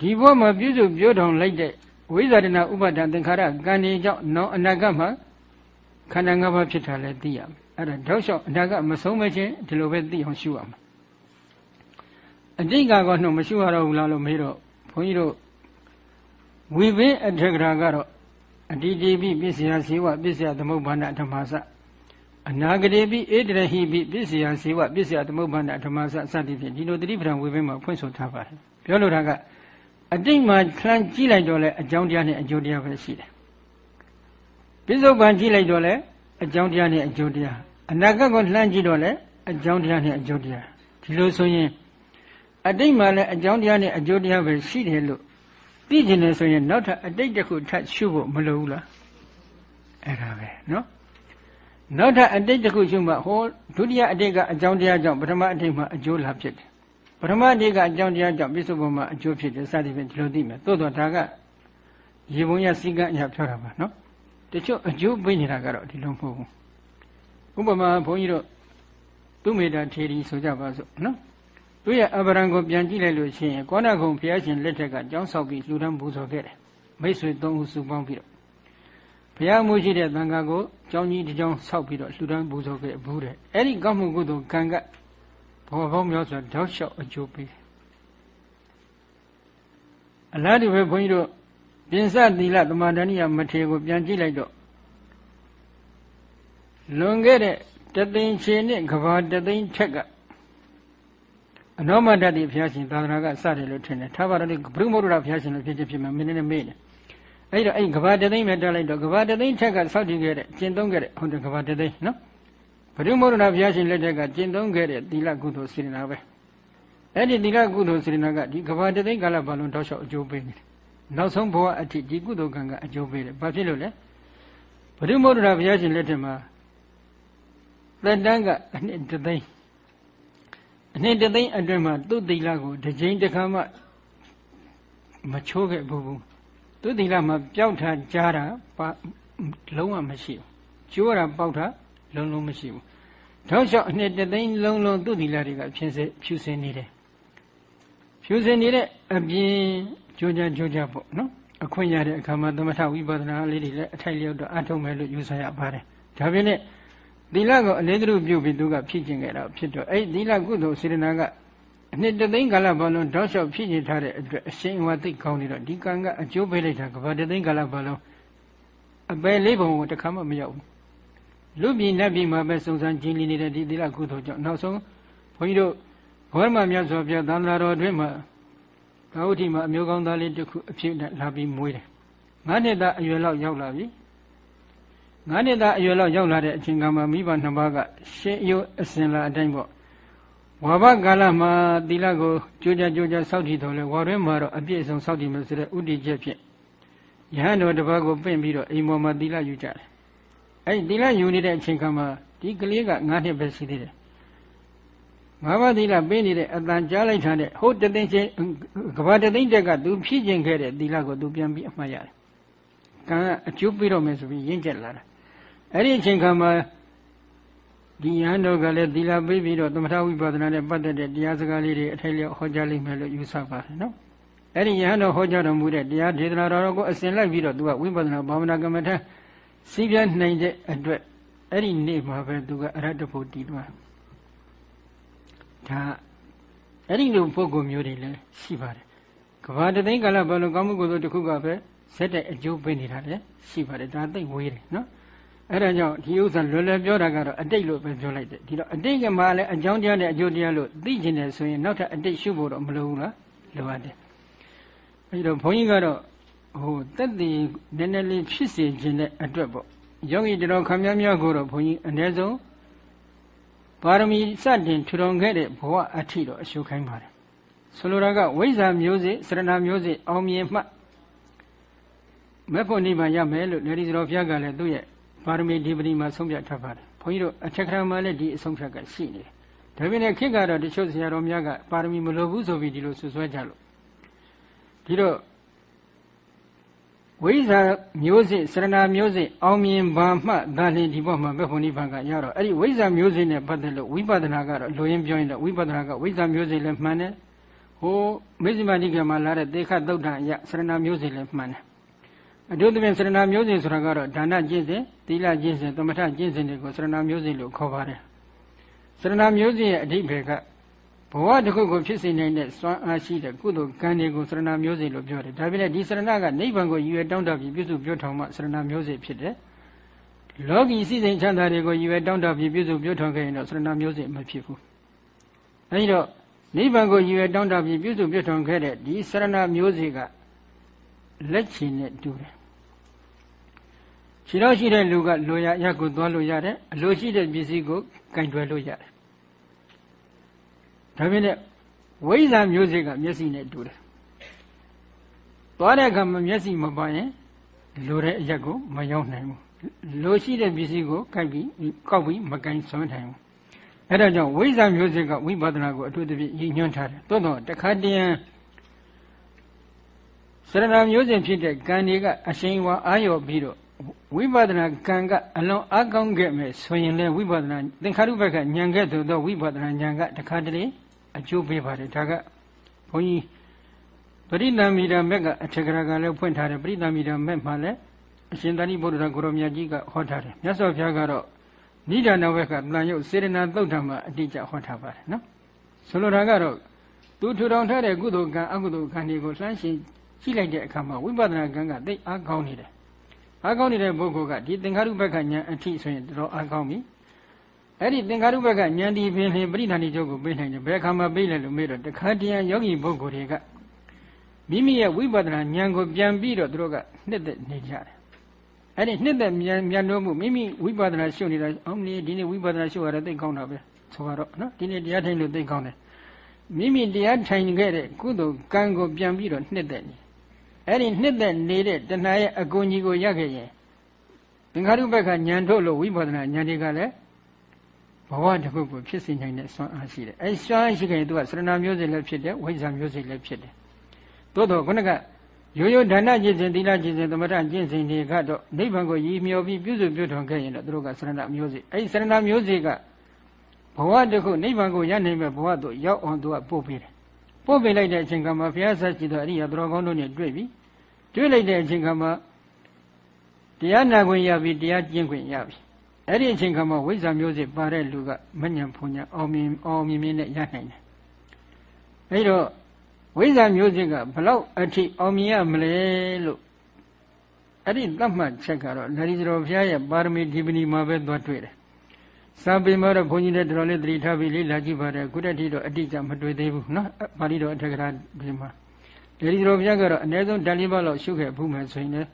ဒီဘောမှာပြည့်စုံပြုတ်ထောင်လိုက်တဲ့ ဝိဇာတနာဥပါဒသင်္ခါရကံဒီကြောင့်နောင်အနာဂတ်မှာခန္ဓာ၅ပါးဖြစ်တာလည်းသိရမယ်အဲ့ဒါတောက်လျှောက်အနာဂတ်မဆုံးမချင်းဒီလိုပဲသိအောင်ရှုရမှာအတိတ်ကတော့နှုတ်မရှိရတော့ဘူးလားလို့မေးတော့ဘုန်းကြီးတို့ဝိပင်းအထက်ကရာကတော့အတိတိပိပစ္စယဇေဝပစ္စယသမုပ္ပါဒဓမ္မစအနာဂတိပိဧတရဟိပိပစ္စယဇေဝပစ္စယသမုပ္ပါဒဓမ္မစစသည်ဖြင့်ဒီလိုတတိပဒံဝိပင်းမှာဖွင့်ဆိုထားပါတယ်ပြောလိုတာက အတိတ်မှာလှမ်းကြည့်လိုက်တော့လေအကြောင်းတရားနဲ့အကျိုးတရားပဲရှိတယ်ပြစ္ဆုတ်ပံကြည့်လိုက်တော့လေအကြောင်းတရားနဲ့အကျိုးတရားအနာဂတ်ကိုလှမ်းကြည့်တော့လေအကြောင်းတရားနဲ့အကျိုးတရားဒီလိုဆိုရင်အတိတ်မှာလည်းအကြောင်းတရားနဲ့အကျိုးတရားပဲရှိတယ်လို့သိကျင်တယ်ဆိုရင်နောက်ထပ်အတိတ်တစ်ခုထပ်ရှုဖို့မလိုဘူးလားအဲ့ဒါပဲနော်နောက်ထပ်အတိတ်တစ်ခုရှုမှဟောဒုတိယအတိတ်ကအကြောင်းတရားကြောင့်ပထမအတိတ်မှာအကျိုးလာဖြစ်တယ် ပထမအတိတ်ကအကြောင်းတရားကြောင့်ပြစ္ဆုတ်ဘုံမှာအကျိုးဖြစ်တယ်စသည်ဖြင့်ဒီလိုသိမယ်သို့တော့ဒါကရေပုံရစည်းကမ်းအရာပြောတာပါနော်တချို့အကျိုးပေးနေတာကတော့ဒီလိုမဟုတ်ဘူးဥပမာဘုန်းကြီးတို့သူမေတ္တာထေရီဆိုကြပါစို့နော်သူရဲ့အဗရံကိုပြန်ကြည့်လိုက်လို့ရှိရင်ကောဏဂုံဘုရားရှင်လက်ထက်ကကျောင်းဆောက်ပြီးလှူဒန်းပူဇော်ခဲ့တယ်မိတ်ဆွေသုံးဦးစုပေါင်းပြီးတော့ဘုရားမှုရှိတဲ့သံဃာကိုကျောင်းကြီးတစ်ကျောင်းဆောက်ပြီးတော့လှူဒန်းပူဇော်ခဲ့ဘူးတဲ့အဲ့ဒီကောင်းမှုကုသိုလ်ကံက ဘောဘောမျိုးဆိုတောက်လျှောက်အကျိုးပေးအလားတူပဲဘုန်းကြီးတို့ပြင်စသီလသမာဓိယမထေကိုပြန်ကြည့်လိုက်တော့လွန်ခဲ့တဲ့တသိန်းချေနဲ့ကဘာတသိန်းထက်ကအနောမတ္တတိဘုရားရှင်သာသနာကစတယ်လို့ထင်တယ်ထားပါတော့ဒီဘုရုမုဒ္ဒရာဘုရားရှင်လို့ဖြစ်ဖြစ်ဖြစ်မှာမင်းနဲ့မေးတယ်အဲ့တော့အဲ့ကဘာတသိန်းပဲတက်လိုက်တော့ကဘာတသိန်းထက်ကစောက်တည်ခဲ့တဲ့ကျင့်သုံးခဲ့တဲ့ဟုတ်တယ်ကဘာတသိန်းနော် ဘုရုမုဒ္ဒရာဘုရားရှင်လက်ထက်ကကျင့်သုံးခဲ့တဲ့သီလကုသိုလ်စေတနာပဲအဲ့ဒီသီလကုသိုလ်စေတနာကဒီကဘာတသိန်းကာလဘာလုံးတောက်လျှောက်အကျိုးပေးနေတယ်နောက်ဆုံးဘဝအထိဒီကုသိုလ်ကံကအကျိုးပေးတယ်ဘာဖြစ်လို့လဲဘုရုမုဒ္ဒရာဘုရားရှင်လက်ထက်မှာသက်တမ်းကအနှစ်တသိန်းအနှစ်တသိန်းအတွင်းမှာသူ့သီလကိုတစ်ကြိမ်တစ်ခါမှမချိုးခဲ့ဘူးသူ့သီလမှာပျောက်ထားကြားတာလုံးဝမရှိဘူးကျိုးတာပေါက်တာ လုံးလုံးမရှိဘူးထောက်လျှောက်အနှစ်တသိန်းလုံးလုံးသူ့သီလတွေကဖြင်းစေဖြူစင်နေတယ်ဖြူစင်နေတဲ့အပြင်ကြိုးကြကြိုးကြပေါ့နော်အခွင့်ရတဲ့အခါမှာသမထဝိပဿနာလေးတွေလည်းအထိုက်လျောက်တော့အထုံးမယ်လို့ယူဆရပါတယ်ဒါပြင်လည်းသီလကိုအလေးသရုပ်ပြုပြီးသူကဖြစ်ကျင်ခဲ့တာဖြစ်တော့အဲ့သီလကုသိုလ်စေတနာကအနှစ်တသိန်းကာလပတ်လုံးတောက်လျှောက်ဖြစ်ကျင်ထားတဲ့အတွက်အရှင်ဝါသိကောင်းနေတော့ဒီကံကအကျိုးပေးလိုက်တာကဘာတသိန်းကာလပတ်လုံးအပယ်လေးဘုံကိုတခါမှမရောက်ဘူး လူပြည်နတ်ပြည်မှာပဲစုံစမ်းကြည်လီနေတဲ့ဒီသီလကုသိုလ်ကြောင့်နောက်ဆုံးဘုန်းကြီးတို့ဘောရမမြတ်စွာဘုရားသံဃာတော်အတွင်းမှာသာဝတိမှာအမျိုးကောင်းသားလေးတစ်ခုအဖြစ်နဲ့လာပြီးမွေးတယ်ငါးနှစ်သားအရွယ်လောက်ရောက်လာပြီငါးနှစ်သားအရွယ်လောက်ရောက်လာတဲ့အချိန်ကမှမိဘနှစ်ပါးကရှင်းရုပ်အစဉ်လာအတိုင်းပေါ့ဝါဘကာလမှာသီလကိုကြိုးကြကြိုးကြစောင့်တည်တော်လဲဝါတွင်မှာတော့အပြည့်အစုံစောင့်တည်မယ်ဆိုတဲ့ဥတည်ချက်ဖြင့်ယဟန်တော်တစ်ပါးကိုပင့်ပြီးတော့အိမ်ပေါ်မှာသီလယူကြတယ် အဲ့ဒီသီလယူနေတဲ့အချိန်ကမှဒီကလေးကငါးနှစ်ပဲရှိသေးတယ်ငါးပါးသီလပေးနေတဲ့အတန်ကြားလိုက်တာတဲ့ဟုတ်တသိန်းချင်းကဘာတသိန်းတက်ကသူဖြည့်ကျင်ခဲ့တဲ့သီလကိုသူပြန်ပြီးအမှတ်ရတယ်ကံကအကျိုးပေးတော့မယ်ဆိုပြီးရင့်ကျက်လာတာအဲ့ဒီအချိန်ခါမှာဒီယဟန်တော်ကလည်းသီလပေးပြီးတော့သမထဝိပဿနာနဲ့ပတ်သက်တဲ့တရားစကားလေးတွေအထိုက်လျောက်ဟောကြားလိမ့်မယ်လို့ယူဆပါတယ်နော်အဲ့ဒီယဟန်တော်ဟောကြားတော်မူတဲ့တရားဒေသနာတော်ကိုအစဉ်လိုက်ပြီးတော့သူကဝိပဿနာဘာဝနာကမ္မထ စီးပြနိုင်တဲ့အတွက်အဲ့ဒီနေ့မှာပဲသူကအရတ္တဖို့တည်သွားဒါအဲ့ဒီလိုပုဂ္ဂိုလ်မျိုးတွေလည်းရှိပါတယ်ကဘာတသိန်းကာလဘလုံးကောင်းမှုကိုယ်တို့တစ်ခုကပဲဇက်တဲ့အကျိုးပေးနေတာလည်းရှိပါတယ်ဒါသိဝေးတယ်နော်အဲ့ဒါကြောင့်ဒီဥစ္စာလွယ်လွယ်ပြောတာကတော့အတိတ်လို့ပဲပြောလိုက်တယ်ဒီတော့အတိတ်ကမှလည်းအကြောင်းတရားနဲ့အကျိုးတရားလို့သိကျင်တယ်ဆိုရင်နောက်ထပ်အတိတ်ရှုဖို့တော့မလိုဘူးလားလိုပါတယ်အဲ့တော့ဘုန်းကြီးကတော့ ဟိုတက်တည်နည်းနည်းလေးဖြစ်စေခြင်းတဲ့အတွက်ပေါ့ယောဂီတော်ခမည်းများကိုတော့ဘုန်းကြီးအ ਨੇ ဆုံးပါရမီစတင်ထူထောင်ခဲ့တဲ့ဘဝအထိတော့အရှုခိုင်းပါတယ်ဆိုလိုတာကဝိဇ္ဇာမျိုးစေ့စရဏမျိုးစေ့အောင်မြင်မှမဲ့ဖို့နိဗ္ဗာန်ရမယ်လို့လေဒီစတော်ဘုရားကလည်းသူ့ရဲ့ပါရမီဒီပတိမှာဆုံးဖြတ်ထားပါတယ်ဘုန်းကြီးတို့အထက်ခရမှာလည်းဒီအဆုံးဖြတ်ကရှိနေတယ်ဒါပေမဲ့ခေတ်ကတော့တချို့ဆရာတော်များကပါရမီမလိုဘူးဆိုပြီးဒီလိုဆွဆွဲကြလို့ဒီတော့ ဝိဇ္ဇာမျိုးစေ့စရဏမျိုးစေ့အောင်မြင်ပါမှဒါလင်ဒီဘောမှာဘက်ဖို့နိဗ္ဗာန်ကရတော့အဲ့ဒီဝိဇ္ဇာမျိုးစေ့နဲ့ပတ်သက်လို့ဝိပဿနာကတော့လိုရင်းပြောရင်တော့ဝိပဿနာကဝိဇ္ဇာမျိုးစေ့လည်းမှန်တယ်ဟိုမေဇိမတိကမှာလာတဲ့သေခသုတ်တံအရစရဏမျိုးစေ့လည်းမှန်တယ်အထူးသဖြင့်စရဏမျိုးစေ့ဆိုတာကတော့ဒါနကျင့်စဉ်သီလကျင့်စဉ်သမထကျင့်စဉ်တွေကိုစရဏမျိုးစေ့လို့ခေါ်ပါတယ်စရဏမျိုးစေ့ရဲ့အဓိပ္ပာယ်က ဘဝတစ်ခုကိုဖြစ်စေနိုင်တဲ့စွမ်းအားရှိတဲ့ကုသိုလ်ကံတွေကိုစရဏမျိုးစေ့လို့ပြောတယ်ဒါပေမဲ့ဒီစရဏကနိဗ္ဗာန်ကိုရည်ရွယ်တောင်းတပြီးပြည့်စုံပြောထောင်မှစရဏမျိုးစေ့ဖြစ်တယ်လောကီစိစိမ်ချမ်းသာတွေကိုရည်ရွယ်တောင်းတပြီးပြည့်စုံပြောထောင်ခဲ့ရင်တော့စရဏမျိုးစေ့မဖြစ်ဘူးအဲဒီတော့နိဗ္ဗာန်ကိုရည်ရွယ်တောင်းတပြီးပြည့်စုံပြည့်ထောင်ခဲ့တဲ့ဒီစရဏမျိုးစေ့ကလက်ချင်နဲ့တူတယ်ခြေတော်ရှိတဲ့လူကလိုရရက်ကိုသွားလို့ရတယ်အလိုရှိတဲ့ပစ္စည်းကိုကင်တွယ်လို့ရတယ် ဒါပေမဲ့ဝိဇ္ဇာမျိုးစေ့ကမျက်စိနဲ့တူတယ်သွားတဲ့အခါမှာမျက်စိမပါရင်လိုတဲ့အရက်ကိုမရောက်နိုင်ဘူးလိုရှိတဲ့ပစ္စည်းကိုကိုက်ပြီးကောက်ပြီးမကင်ဆွမ်းနိုင်ဘူးအဲဒါကြောင့်ဝိဇ္ဇာမျိုးစေ့ကဝိပဿနာကိုအထူးသဖြင့်ရည်ညွှန်းထားတယ်သို့တော့တခါတည်းစရဏမျိုးစဉ်ဖြစ်တဲ့ကံတွေကအရှိန်ဝါအာရောပြီးတော့ဝိပဿနာကံကအလွန်အားကောင်းခဲ့မယ်ဆိုရင်လည်းဝိပဿနာသင်္ခါရုပ္ပကဉာဏ်ကဲ့သို့သောဝိပဿနာဉာဏ်ကတခါတလေ အကျိုးပေးပါတယ်ဒါကဘုန်းကြီးပရိသမီရာမက်ကအထက်ကရာကလည်းဖွင့်ထားတယ်ပရိသမီရာမက်မှာလည်းအရှင်သာရိပုတ္တရာကိုရောမြတ်ကြီးကဟောထားတယ်မြတ်စွာဘုရားကတော့နိဒာနဝက်ကတန်ရုပ်စေရနာသုတ်ထမှာအတိအကျဟောထားပါတယ်နော်ဆိုလိုတာကတော့သူထူထောင်ထားတဲ့ကုသိုလ်ကံအကုသိုလ်ကံတွေကိုလှမ်းရှင်ကြည့်လိုက်တဲ့အခါမှာဝိပဿနာကံကသိအားကောင်းနေတယ်အားကောင်းနေတဲ့ပုဂ္ဂိုလ်ကဒီသင်္ခါရုပ္ပကဉာဏ်အထိဆိုရင်တော်အားကောင်းပြီ အဲ့ဒီသင်္ခါရုပ္ပကဉာဏ်ဒီပင်လင်ပရိသဏိကျုပ်ကိုပေးနိုင်တယ်ဘယ်အခါမှပေးလဲလို့မေးတော့တခါတည်းယောဂီပုဂ္ဂိုလ်တွေကမိမိရဲ့ဝိပဿနာဉာဏ်ကိုပြန်ပြီးတော့သူတို့ကနှစ်သက်နေကြတယ်အဲ့ဒီနှစ်သက်မြန်မြန်လို့မှုမိမိဝိပဿနာရှုနေတာအောင်လေဒီနေ့ဝိပဿနာရှုရတဲ့သိကောင်းတာပဲဆိုတော့နော်ဒီနေ့တရားထိုင်လို့သိကောင်းတယ်မိမိတရားထိုင်ခဲ့တဲ့ကုသိုလ်ကံကိုပြန်ပြီးတော့နှစ်သက်နေအဲ့ဒီနှစ်သက်နေတဲ့တဏှာရဲ့အကူအညီကိုရခဲ့ရင်သင်္ခါရုပ္ပကဉာဏ်ထုတ်လို့ဝိပဿနာဉာဏ်တွေကလည်း ဘဝတစ်ခုကိုဖြစ်စေနိုင်တဲ့စွမ်းအားရှိတယ်။အဲစွမ်းအားရှိခင်သူကစရဏမျိုးစေ့လည်းဖြစ်တယ်ဝိဇ္ဇာမျိုးစေ့လည်းဖြစ်တယ်။သို့တော့ခုနကရိုးရိုးဒါနကျင့်စဉ်သီလကျင့်စဉ်သမထကျင့်စဉ်တွေကတော့နိဗ္ဗာန်ကိုရည်မျှော်ပြီးပြုစုပြုထောင်ခဲ့ရင်တော့သူတို့ကစရဏမျိုးစေ့အဲဒီစရဏမျိုးစေ့ကဘဝတစ်ခုနိဗ္ဗာန်ကိုရနိုင်မဲ့ဘဝသို့ရောက်အောင်သူကပို့ပေးတယ်။ပို့ပေးလိုက်တဲ့အချိန်ကမှဘုရားဆက်ကြည့်တော့အရိယာတော်ကောင်းတို့နဲ့တွေ့ပြီ။တွေ့လိုက်တဲ့အချိန်ကမှတရားနာခွင့်ရပြီတရားကျင့်ခွင့်ရပြီ အဲ့ဒီအချိန်ခါမှာဝိဇ္ဇာမျိုးစစ်ပါတဲ့လူကမညံဖုန်ညာအောင်မြင်အောင်မြင်မြင်နဲ့ရနိုင်တယ်အဲ့တော့ဝိဇ္ဇာမျိုးစစ်ကဘလောက်အထိအောင်မြင်ရမလဲလို့အဲ့ဒီသတ်မှတ်ချက်ကတော့နရီတော်ဘုရားရဲ့ပါရမီဒီပနီမှာပဲသွားတွေ့တယ်စာပေမှာတော့ဘုန်းကြီးတွေတော်တော်လေးသတိထားပြီးလေ့လာကြည့်ပါတယ်ခုတည်းထိတော့အတိအကျမတွေ့သေးဘူးနော်ပါဠိတော်အထက်ကရာဒီမှာနရီတော်ဘုရားကတော့အနည်းဆုံးဓာတ်လေးပါးလောက်ရှုခဲ့ဘူးမယ်ဆိုရင်လည်း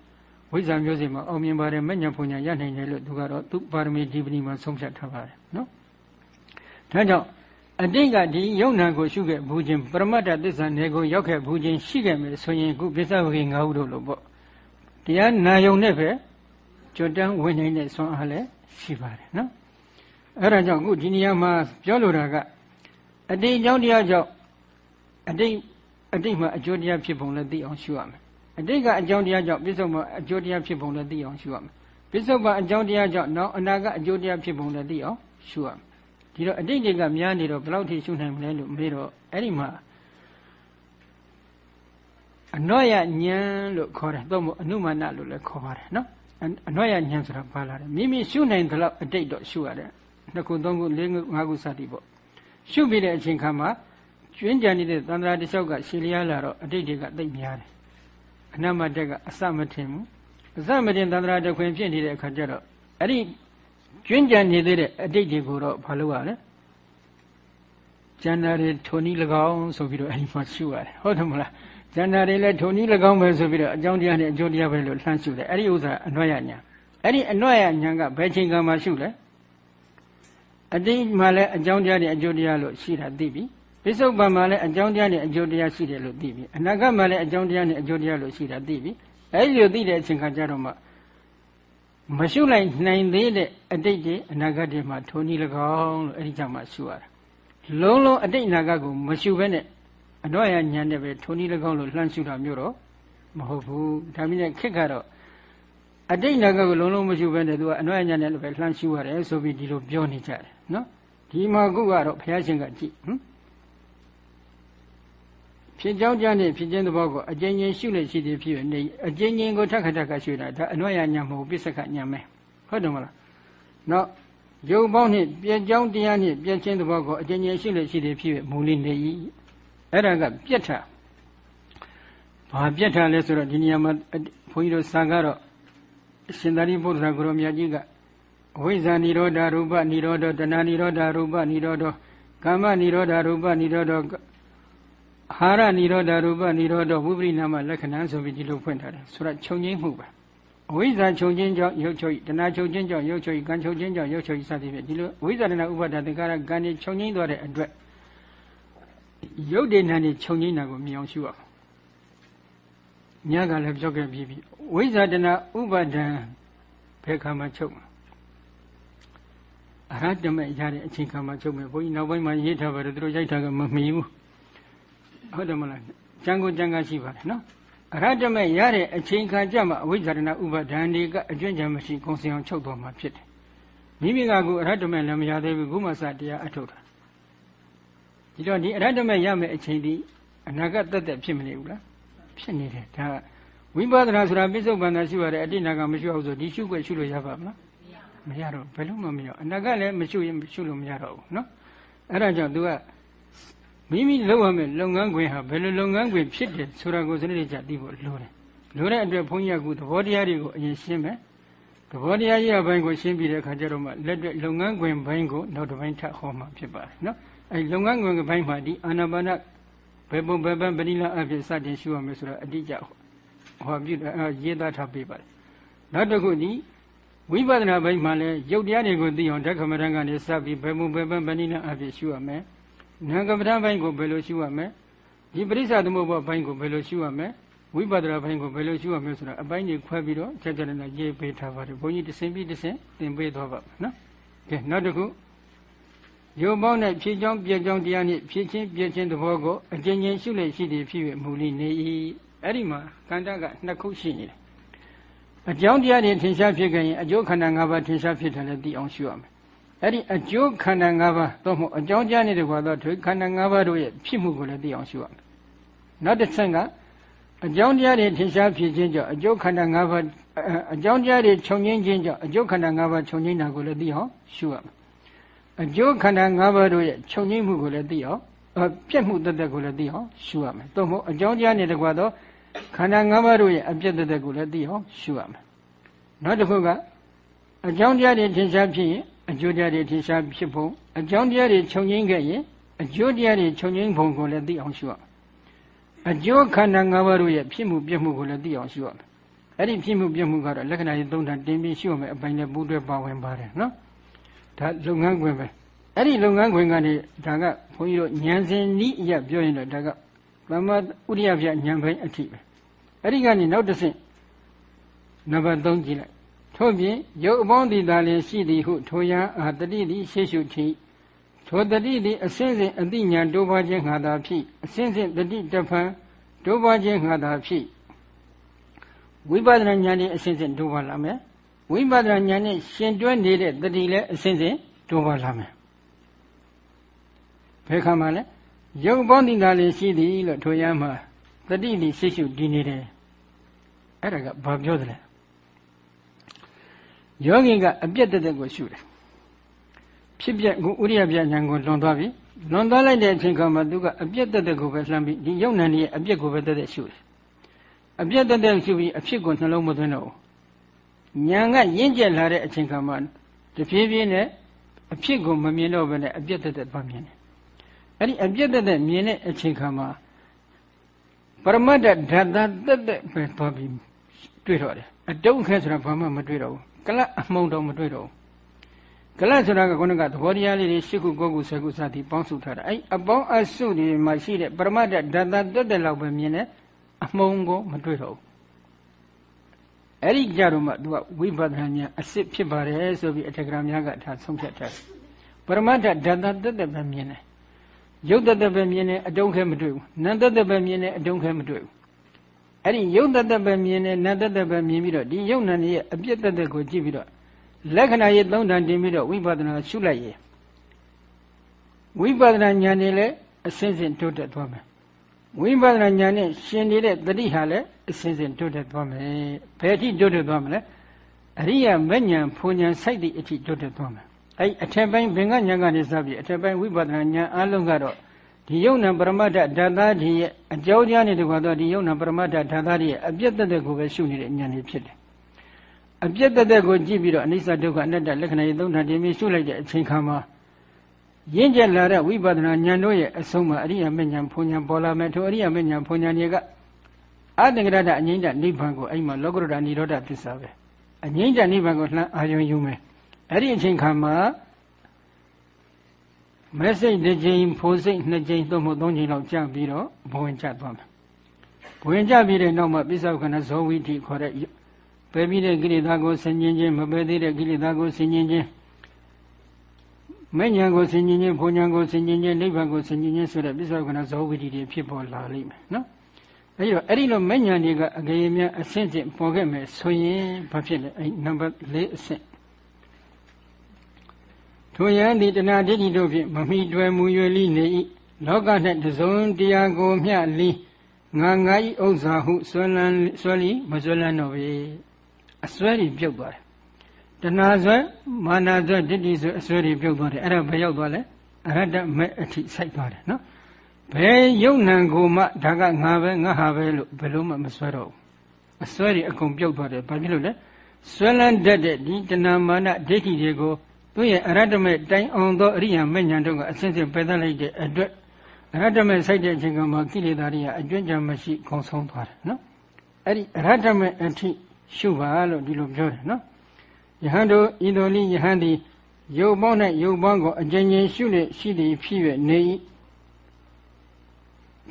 ဝိဇ္ဇာမျိုးစိမှာအောင်မြင်ပါတယ်မညံဖုန်ညာရနိုင်တယ်လို့သူကတော့သူပါရမီဒီပနီမှာဆုံးဖြတ်ထားပါတယ်နော်ဒါကြောင့်အတိတ်ကဒီယုံနာကိုရှုခဲ့ဘူးခြင်းပရမတ္တသစ္စာနယ်ကိုရောက်ခဲ့ဘူးခြင်းရှိခဲ့မယ်ဆိုရင်ခုပစ္စဝဂေငါးဟုတို့လို့ပေါ့တရားနာယုံနဲ့ပဲကြွတန်းဝင်နေတဲ့ဆွမ်းအားလည်းရှိပါတယ်နော်အဲ့ဒါကြောင့်ခုဒီနေရာမှာပြောလိုတာကအတိတ်ကြောင့်တရားကြောင့်အတိတ်အတိတ်မှာအကျိုးတရားဖြစ်ပုံလည်းသိအောင်ရှုရမယ် အတိတ်ကအကြောင်းတရားကြောင့်ပြစ္ဆုတ်ပံအကျိုးတရားဖြစ်ပုံလည်းသိအောင်ရှုရမယ်ပြစ္ဆုတ်ပံအကြောင်းတရားကြောင့်နောက်အနာကအကျိုးတရားဖြစ်ပုံလည်းသိအောင်ရှုရမယ်ဒီတော့အတိတ်တွေကများနေတော့ဘယ်လောက်ထိရှုနိုင်မလဲလို့မေးတော့အဲ့ဒီမှာအနောယဉာဏ်လို့ခေါ်တယ်သို့မဟုတ်အနုမာနလို့လည်းခေါ်ပါတယ်နော်အနောယဉာဏ်ဆိုတာဘာလာလဲမိမိရှုနိုင်သလောက်အတိတ်တော့ရှုရတယ်နှစ်ခုသုံးခုလေးခုငါးခုစသည်ပေါ့ရှုပြီးတဲ့အချိန်ခါမှာကျွင်းကြံနေတဲ့သန္တရာတစ်လျှောက်ကရှည်လျားလာတော့အတိတ်တွေကသိပ်များတယ်အ နမတက်က အစမထင်ဘူးအစမထင်သန္တရာတခွင်ဖြစ်နေတဲ့အခါကျတော့အဲ့ဒီကျွင်းကြံနေသေးတဲ့အတိတ်တွေကိုတော့ဘာလို့ရလဲကျန်တာတွေထုံနည်း၎င်းဆိုပြီးတော့အဲ့ဒီမှာရှုရတယ်ဟုတ်တယ်မလားကျန်တာတွေလည်းထုံနည်း၎င်းပဲဆိုပြီးတော့အကြောင်းတရားနဲ့အကျိုးတရားပဲလို့လှမ်းရှုတယ်အဲ့ဒီဥစ္စာအနွတ်ရညာအဲ့ဒီအနွတ်ရညာကဘယ်ချိန်ကမှရှုလဲအတိတ်မှာလည်းအကြောင်းတရားနဲ့အကျိုးတရားလို့ရှိတာသိပြီ ပစ္စုပန်မှာလည်းအကြောင်းတရားနဲ့အကျိုးတရားရှိတယ်လို့သိပြီအနာဂတ်မှာလည်းအကြောင်းတရားနဲ့အကျိုးတရားလို့ရှိတာသိပြီအဲဒီလိုသိတဲ့အချိန်ခါကျတော့မှမရှုလိုက်နိုင်သေးတဲ့အတိတ်တွေအနာဂတ်တွေမှာထုံနည်း၎င်းလို့အဲဒီကြောင့်မှရှုရတာလုံးလုံးအတိတ်အနာဂတ်ကိုမရှုဘဲနဲ့အတော့ရညာနဲ့ပဲထုံနည်း၎င်းလို့လှမ်းရှုတာမျိုးတော့မဟုတ်ဘူးဒါမြင်ခက်ကတော့အတိတ်အနာဂတ်ကိုလုံးလုံးမရှုဘဲနဲ့သူကအတော့ရညာနဲ့လည်းပဲလှမ်းရှုရတယ်ဆိုပြီးဒီလိုပြောနေကြတယ်နော်ဒီမှာခုကတော့ဘုရားရှင်ကကြည့်ဟမ် ဖြစ်ကြောင်းကြတဲ့ဖြစ်ခြင်းသဘောကိုအကျဉ်းချင်းရှုလက်ရှိသည်ဖြစ်၍နေအကျဉ်းချင်းကိုထက်ခထက်ခရှုတာဒါအနွယ်ရညာမဟုတ်ပစ္စကညာမဲဟုတ်တယ်မလားနောက်ယုံပေါင်းနှင့်ပြည့်ကြောင်းတရားနှင့်ပြည့်ခြင်းသဘောကိုအကျဉ်းချင်းရှုလက်ရှိသည်ဖြစ်၍မူလနေ၏အဲ့ဒါကပြတ်တာဘာပြတ်တာလဲဆိုတော့ဒီနေရာမှာဘုန်းကြီးတို့စာကတော့အရှင်သာရိပုတ္တရာဂုရုမြတ်ကြီးကအဝိဇ္ဇာနိရောဓရူပနိရောဓတဏှာနိရောဓရူပနိရောဓကမ္မနိရောဓရူပနိရောဓ အာဟာရនិရောဓရူပនិရောဓဝိပရိနာမလက္ခဏာဆိုပြီးဒီလိုဖွင့်ထားတယ်ဆိုတော့ခြုံငိမ့်မှုပဲအဝိဇ္ဇာခြုံခြင်းကြောင့်ရုပ်ချုပ်တဏှာခြုံခြင်းကြောင့်ရုပ်ချုပ်ကံခြုံခြင်းကြောင့်ရုပ်ချုပ်စသည်ဖြင့်ဒီလိုအဝိဇ္ဇာတဏှာဥပါဒသင်္ကာရကံတွေခြုံငိမ့်သွားတဲ့အတွက်ရုပ်ဒေနာတွေခြုံငိမ့်တာကိုမြင်အောင်ရှုရအောင်ညကလည်းပြောခဲ့ပြီးပြီဝိဇ္ဇာတဏှာဥပါဒံဘယ်ခါမှချုပ်မှာအရဟတမေရတဲ့အချိန်ခါမှချုပ်မယ်ဘုန်းကြီးနောက်ပိုင်းမှာရေးထားပါတယ်သူတို့ရိုက်ထားကမမီဘူး ဟုတ်တယ်မလားကျန်ကုန်ကျန်ကရှိပါတယ်နော်အရဟတမေရတဲ့အချိန်ခါကြမှာအဝိဇ္ဇာရဏဥပါဒံတွေကအကျွင့်ကြံမရှိကုံစင်အောင်ချုပ်တော်မှာဖြစ်တယ်မိမိကကိုအရဟတမေလည်းမရသေးဘူးခုမှစတရားအထုတ်တာဒီတော့ဒီအရဟတမေရမယ့်အချိန်ဒီအနာဂတ်သက်သက်ဖြစ်မနေဘူးလားဖြစ်နေတယ်ဒါဝိပဿနာဆိုတာပိဿုပန္နရှိရတဲ့အတိနာကမရှိအောင်ဆိုဒီရှုွက်ရှုလို့ရပါမလားမရတော့ဘယ်လို့မှမရအနာဂတ်လည်းမရှိရင်ရှုလို့မရတော့ဘူးနော်အဲ့ဒါကြောင့် तू က မိမိလုပ်ရမယ့်လုပ်ငန်းခွင်ဟာဘယ်လိုလုပ်ငန်းခွင်ဖြစ်တယ်ဆိုတာကိုစနစ်တကျသိဖို့လိုတယ်လိုတဲ့အတွက်ဘုန်းကြီးကသဘောတရားတွေကိုအရင်ရှင်းမယ်သဘောတရားကြီးအပိုင်းကိုရှင်းပြီးတဲ့အခါကျတော့မှလက်တွေ့လုပ်ငန်းခွင်ဘိုင်းကိုနောက်တစ်ပိုင်းထပ်ဟောမှဖြစ်ပါတယ်နော်အဲလုပ်ငန်းခွင်ဘိုင်းမှာဒီအာနာပါနဘယ်ပုံဘယ်ပန်းပဏိလအဖြစ်စတင်ရှုရမယ်ဆိုတော့အတိအကျဟောပြုရေးသားထားပေးပါတယ်နောက်တစ်ခုဒီဝိပဿနာဘိုင်းမှာလည်းရုပ်တရားတွေကိုသိအောင်ဓက္ခမရံကနေစပြီးဘယ်ပုံဘယ်ပန်းပဏိလအဖြစ်ရှုရမယ် နာကမထံဘိုင်းကိုဘယ်လိုရှုရမယ်ဒီပရိစ္ဆာသမုပ္ပါဘိုင်းကိုဘယ်လိုရှုရမယ်ဝိပဿနာဘိုင်းကိုဘယ်လိုရှုရမလဲဆိုတာအပိုင်းကြီးခွဲပြီးတော့ချက်ချက်နဲ့ရေးပေးထားပါတယ်ဘုန်းကြီးတစင်ပြီးတစင်သင်ပေးသွားပါမယ်နော်ကဲနောက်တစ်ခုရုပ်ပေါင်းနဲ့ဖြည့်ချောင်းပြည့်ချောင်းတရားနှင့်ဖြည့်ချင်းပြည့်ချင်းသဘောကိုအကျဉ်းချင်းရှုလျက်ရှိသည်ဖြစ်၍မူလိနေ၏အဲ့ဒီမှာကန္တကနှစ်ခုရှိနေတယ်အကြောင်းတရားတွေထင်ရှားဖြစ်ခဲ့ရင်အကျိုးခန္ဓာ၅ပါးထင်ရှားဖြစ်တယ်လည်းသိအောင်ရှုရမယ် အဲ့ဒီအကျိုးခန္ဓာ၅ပါးသို့မဟုတ်အကြောင်းကြားနေတဲ့ကွာတော့ခန္ဓာ၅ပါးတို့ရဲ့ဖြစ်မှုကိုလည်းသိအောင်ရှုရမယ်နောက်တစ်ချက်ကအကြောင်းတရားတွေထင်ရှားဖြစ်ခြင်းကြောင့်အကျိုးခန္ဓာ၅ပါးအကြောင်းတရားတွေခြုံငင်းခြင်းကြောင့်အကျိုးခန္ဓာ၅ပါးခြုံငင်းတာကိုလည်းသိအောင်ရှုရမယ်အကျိုးခန္ဓာ၅ပါးတို့ရဲ့ခြုံငင်းမှုကိုလည်းသိအောင်ပြက်မှုတသက်ကိုလည်းသိအောင်ရှုရမယ်သို့မဟုတ်အကြောင်းတရားနဲ့တကွာတော့ခန္ဓာ၅ပါးတို့ရဲ့အပြက်တသက်ကိုလည်းသိအောင်ရှုရမယ်နောက်တစ်ခုကအကြောင်းတရားတွေထင်ရှားဖြစ်ရင် အကျိုးတရားတွေထင်ရှားဖြစ်ဖို့အကြောင်းတရားတွေခြုံငင်းခဲ့ရင်အကျိုးတရားတွေခြုံငင်းပုံကိုလည်းသိအောင်ရှုရမယ်အကျိုးခန္ဓာ၅ပါးတို့ရဲ့ဖြစ်မှုပြမှုကိုလည်းသိအောင်ရှုရမယ်အဲ့ဒီဖြစ်မှုပြမှုကတော့လက္ခဏာရေးသုံးဌာန်တင်ပြီးရှုရမယ်အပိုင်းနဲ့ပူးတွဲပါဝင်ပါတယ်နော်ဒါလုပ်ငန်းခွင်ပဲအဲ့ဒီလုပ်ငန်းခွင်ကနေဒါကဘုန်းကြီးတို့ဉာဏ်စဉ်ဤအရပြောရင်တော့ဒါကသမ္မာဥရိယပြဉာဏ်ပိုင်းအထိပဲအဲ့ဒီကနေနောက်တစ်ဆင့်နံပါတ်3ကြည့်လိုက် ထို့ပြင်ရုပ်အပေါင်းသည်သာလျှင်ရှိသည်ဟုထိုရန်အာတတိသည်ရှေ့ရှုထိထိုတတိသည်အစင်းစဉ်အတိညာတိုးပွားခြင်းငါသာဖြစ်အစင်းစဉ်တတိတဖန်တိုးပွားခြင်းငါသာဖြစ်ဝိပဿနာဉာဏ်နဲ့အစဉ်စဉ်တိုးပါလာမယ်ဝိပဿနာဉာဏ်နဲ့ရှင်တွဲနေတဲ့တတိလည်းအစဉ်စဉ်တိုးပါလာမယ်ဘယ်ခါမှလဲရုပ်ပေါင်းတိတာလေးရှိသည်လို့ထိုရမှာတတိတိရှိရှုတည်နေတယ်အဲ့ဒါကဘာပြောသလဲ ယောဂီကအပြက်တက်တက်ကိုရှုတယ်ဖြစ်ပြကိုဥရိယပြဉာဏ်ကိုလွန်သွားပြီလွန်သွားလိုက်တဲ့အချိန်ခါမှာသူကအပြက်တက်တက်ကိုပဲလှမ်းပြီးဒီယုံနံရဲ့အပြက်ကိုပဲတက်တက်ရှုတယ်အပြက်တက်တက်ရှုပြီးအဖြစ်ကိုနှလုံးမသွင်းတော့ဘူးဉာဏ်ကရင့်ကျက်လာတဲ့အချိန်ခါမှာတဖြည်းဖြည်းနဲ့အဖြစ်ကိုမမြင်တော့ဘဲနဲ့အပြက်တက်တက်သွားမြင်တယ်အဲ့ဒီအပြက်တက်တက်မြင်တဲ့အချိန်ခါမှာပရမတ္တဓာတ်သားတက်တက်ပဲသွားပြီးတွေ့တော့တယ်အတုံးခဲဆိုတာဘာမှမတွေ့တော့ဘူး ကလတ်အမှုံတော့မတွေ့တော့ဘူးကလတ်ဆိုတာကခုနကသဘောတရားလေးတွေ၈ခု၉ခု၁၀ခုစသည်ပေါင်းစုထားတာအဲ့အပေါင်းအစုတွေမှာရှိတဲ့ပရမတ္တဓာတ်သားတက်တက်လောက်ပဲမြင်တယ်အမှုံကိုမတွေ့တော့ဘူးအဲ့ဒီကြတော့မှသူကဝိပဿနာဉာဏ်အစစ်ဖြစ်ပါတယ်ဆိုပြီးအထက်ကရာများကထားဆုံးဖြတ်ထားတယ်ပရမတ္တဓာတ်သားတက်တက်ပဲမြင်တယ်ရုပ်တသက်ပဲမြင်တယ်အတုံးခဲမတွေ့ဘူးနံတသက်ပဲမြင်တယ်အတုံးခဲမတွေ့ဘူး အဲ့ဒီရုပ်တသက်ပဲမြင်တယ်နံတသက်ပဲမြင်ပြီးတော့ဒီရုပ်နံရဲ့အပြစ်တသက်ကိုကြည့်ပြီးတော့လက္ခဏာရဲ့သုံးတန်တင်ပြီးတော့ဝိပဿနာရှုလိုက်ရင်ဝိပဿနာဉာဏ်နဲ့လည်းအစဉ်စဉ်တိုးတက်သွားမယ်ဝိပဿနာဉာဏ်နဲ့ရှင်နေတဲ့တတိဟာလည်းအစဉ်စဉ်တိုးတက်သွားမယ်ဘယ်အထိတိုးတက်သွားမလဲအရိယာမဉ္ဇဉ်ဖူဉ္ဇဉ်စိုက်သည့်အထိတိုးတက်သွားမယ်အဲ့အထက်ပိုင်းဘင်္ဂဉာဏ်ကနေစပြီးအထက်ပိုင်းဝိပဿနာဉာဏ်အလုံးကတော့ ဒီယုံနာပရမတ္ထဓာတ်သားကြီးရဲ့အကြောင်းကြားနေတကွာတော့ဒီယုံနာပရမတ္ထဓာတ်သားကြီးရဲ့အပြည့်တက်တဲ့ကိုပဲရှုနေတဲ့ဉာဏ်လေးဖြစ်တယ်အပြည့်တက်တဲ့ကိုကြည့်ပြီးတော့အနိစ္စဒုက္ခအနတ္တလက္ခဏာရေးသုံးဌာတင်ပြီးရှုလိုက်တဲ့အချိန်ခါမှာရင့်ကျက်လာတဲ့ဝိပဿနာဉာဏ်တို့ရဲ့အဆုံးမှာအရိယာမဉ္ဇဉ်ဘုံဉာဏ်ပေါ်လာမယ်ထိုအရိယာမဉ္ဇဉ်ဘုံဉာဏ်တွေကအတ္တကရတအငိမ့်တနိဗ္ဗာန်ကိုအဲ့မှာလောကုတ္တရာနိရောဓသစ္စာပဲအငိမ့်တနိဗ္ဗာန်ကိုလှမ်းအာရုံယူမယ်အဲ့ဒီအချိန်ခါမှာ မက်စိတ်တစ်ကြိမ်ဖိုလ်စိတ်နှစ်ကြိမ်သို့မဟုတ်သုံးကြိမ်လောက်ကြပြီးတော့ဘဝင်ကျသွားမယ်ဘဝင်ကျပြီးတဲ့နောက်မှာပိဿဝခဏဇောဝိတိခေါ်တဲ့ပယ်ပြီးတဲ့ကိလေသာကိုဆင်ခြင်ခြင်းမပယ်သေးတဲ့ကိလေသာကိုဆင်ခြင်ခြင်းမဉ္ဇဏ်ကိုဆင်ခြင်ခြင်းဘုံဉဏ်ကိုဆင်ခြင်ခြင်းနိဗ္ဗာန်ကိုဆင်ခြင်ခြင်းဆိုတဲ့ပိဿဝခဏဇောဝိတိတွေဖြစ်ပေါ်လာလိမ့်မယ်နော်အဲဒီတော့အဲ့ဒီလိုမဉ္ဇဏ်တွေကအကြေအမြတ်အဆင့်ချင်းပေါ်ခဲ့မယ်ဆိုရင်ဘာဖြစ်လဲအဲ့နံပါတ်၄အဆင့် ထိုယံဒီတဏှာဒိဋ္ဌိတို့ဖြင့်မမိတွယ်မူ၍လိနေ၏လောက၌တစုံတရားကိုမျှလီငါငါဤဥစ္စာဟုဆွဲလန်းဆွဲလီမဆွဲလန်းတော့ပေအစွဲတွေပြုတ်သွားတယ်တဏှာဆွဲမာနဆွဲဒိဋ္ဌိဆွဲအစွဲတွေပြုတ်သွားတယ်အဲ့ဒါဘယ်ရောက်သွားလဲအရဟတမဲ့အထိစိုက်သွားတယ်နော်ဘယ်ယုံနံကိုမှဒါကငါပဲငါဟာပဲလို့ဘယ်လို့မှမဆွဲတော့ဘူးအစွဲတွေအကုန်ပြုတ်သွားတယ်ဘာဖြစ်လို့လဲဆွဲလန်းတတ်တဲ့ဒီတဏှာမာနဒိဋ္ဌိတွေကို သူရဲ့အရတမေတိုင်အောင်သောအရိယာမဉ္ဇဉ်တို့ကအစဉ်စဉ်ပယ်သလိုက်တဲ့အတွက်အရတမေစိုက်တဲ့အချိန်ကမှကိလေသာတွေကအကျွမ်းကြံမရှိခုံဆုံးသွားတယ်နော်အဲ့ဒီအရတမေအထိရှုပါလို့ဒီလိုပြောတယ်နော်ယဟန်တို့ဤတော်လိယဟန်သည်ယုတ်ပေါင်း၌ယုတ်ပေါင်းကိုအကျဉ်းချင်းရှုနေရှိသည်ဖြစ်၍နေ၏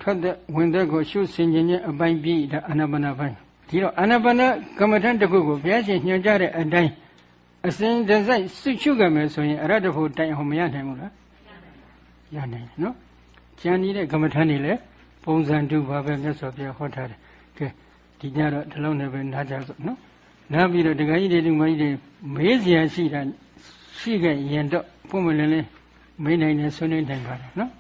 ထွက်တဲ့ဝင်တဲ့ကိုရှုဆင်ခြင်းချင်းအပိုင်းပြီးဒါအာနာပါနာပိုင်းဒီတော့အာနာပါနာကမ္မထံတစ်ခုကိုဘုရားရှင်ညွှန်ကြားတဲ့အတိုင်း အစဉ်တစိုက်စွချွကြမယ်ဆိုရင်အရတ္တဖို့တိုင်အောင်မရနိုင်ဘူးလားရနိုင်နော်ကျန်နေတဲ့ကမ္မထန်တွေလည်းပုံစံတူပါပဲမြတ်စွာဘုရားဟောထားတယ်ကဲဒီညတော့ဒီလုံးနဲ့ပဲနားကြစို့နော်နားပြီးတော့ဒကာကြီးတွေလူမကြီးတွေမေးစရာရှိတာရှိခဲ့ရင်တော့ပုံမလင်းလင်းမေးနိုင်တယ်ဆွေးနွေးနိုင်ပါတယ်နော်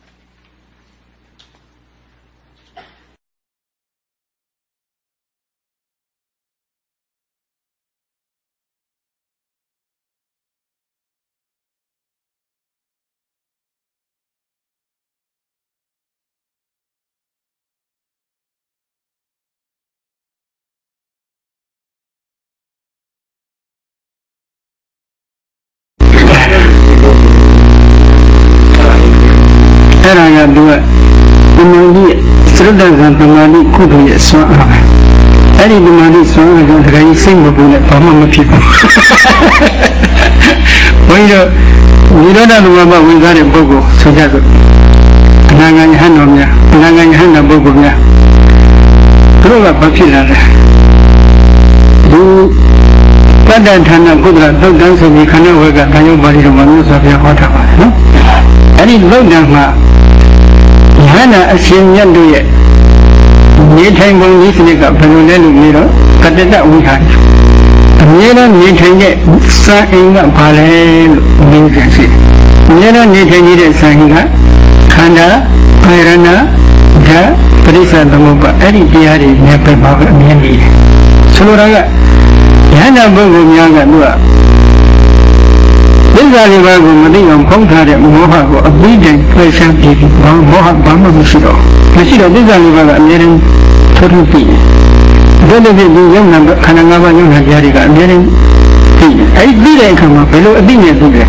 ရုဒ္ဒကပမာဏိကုသိုလ်ရဲ့ဆွမ်းအားပဲအဲ့ဒီပမာဏိဆွမ်းအားကြောင့်တခါကြီးစိတ်မပူနဲ့ဘာမှမဖြစ်ဘူးဘုန်းကြီးတို့နိရောဓလူမဘဝင်စားတဲ့ပုဂ္ဂိုလ်ဆိုကြဆိုအနာဂံယဟန်တော်များအနာဂံယဟန်တော်ပုဂ္ဂိုလ်များသူတို့ကဘာဖြစ်လာလဲသူပတ္တဌာနကုသလသုတ်တန်းဆိုပြီးခန္ဓာဝေကဘာယုပါဠိတော်မှာမြတ်စွာဘုရားဟောထားပါတယ်နော်အဲ့ဒီလုတ်တံမှာယ ဟန္တာအရှင်မြတ်တို့ရဲ့နေထိုင်ပုံဤစနစ်ကဘယ်လိုလဲလို့ပြီးတော့ကတ္တတဝိဟာရအမြဲတမ်းနေထိုင်တဲ့စာအိမ်ကဘာလဲလို့မြင်ကြရှိတယ်အမြဲတမ်းနေထိုင်နေတဲ့စာအိမ်ကခန္ဓာအာရဏဓာတ်ပရိစ္ဆေသမုပ္ပါအဲ့ဒီတရားတွေနဲ့ပဲပါပဲအမြင်နေတယ်ဆိုလိုတာကယန္တာပုဂ္ဂိုလ်များကသူကသ စ္စာလေးပါးကိုမသိအောင်ဖုံးထားတဲ့မောဟကိုအပြီးတိုင်ဖယ်ရှားပြီးဘာမောဟဘာမှမရှိတော့မရှိတော့သစ္စာလေးပါးကအမြဲတမ်းထိုးထိုးသိတယ်ဒါတည်းဒီယုံနာခန္ဓာ၅ပါးယုံနာတရားတွေကအမြဲတမ်းသိတယ်အဲ့ဒီသိတဲ့အခါမှာဘယ်လိုအသိဉာဏ်သိလဲ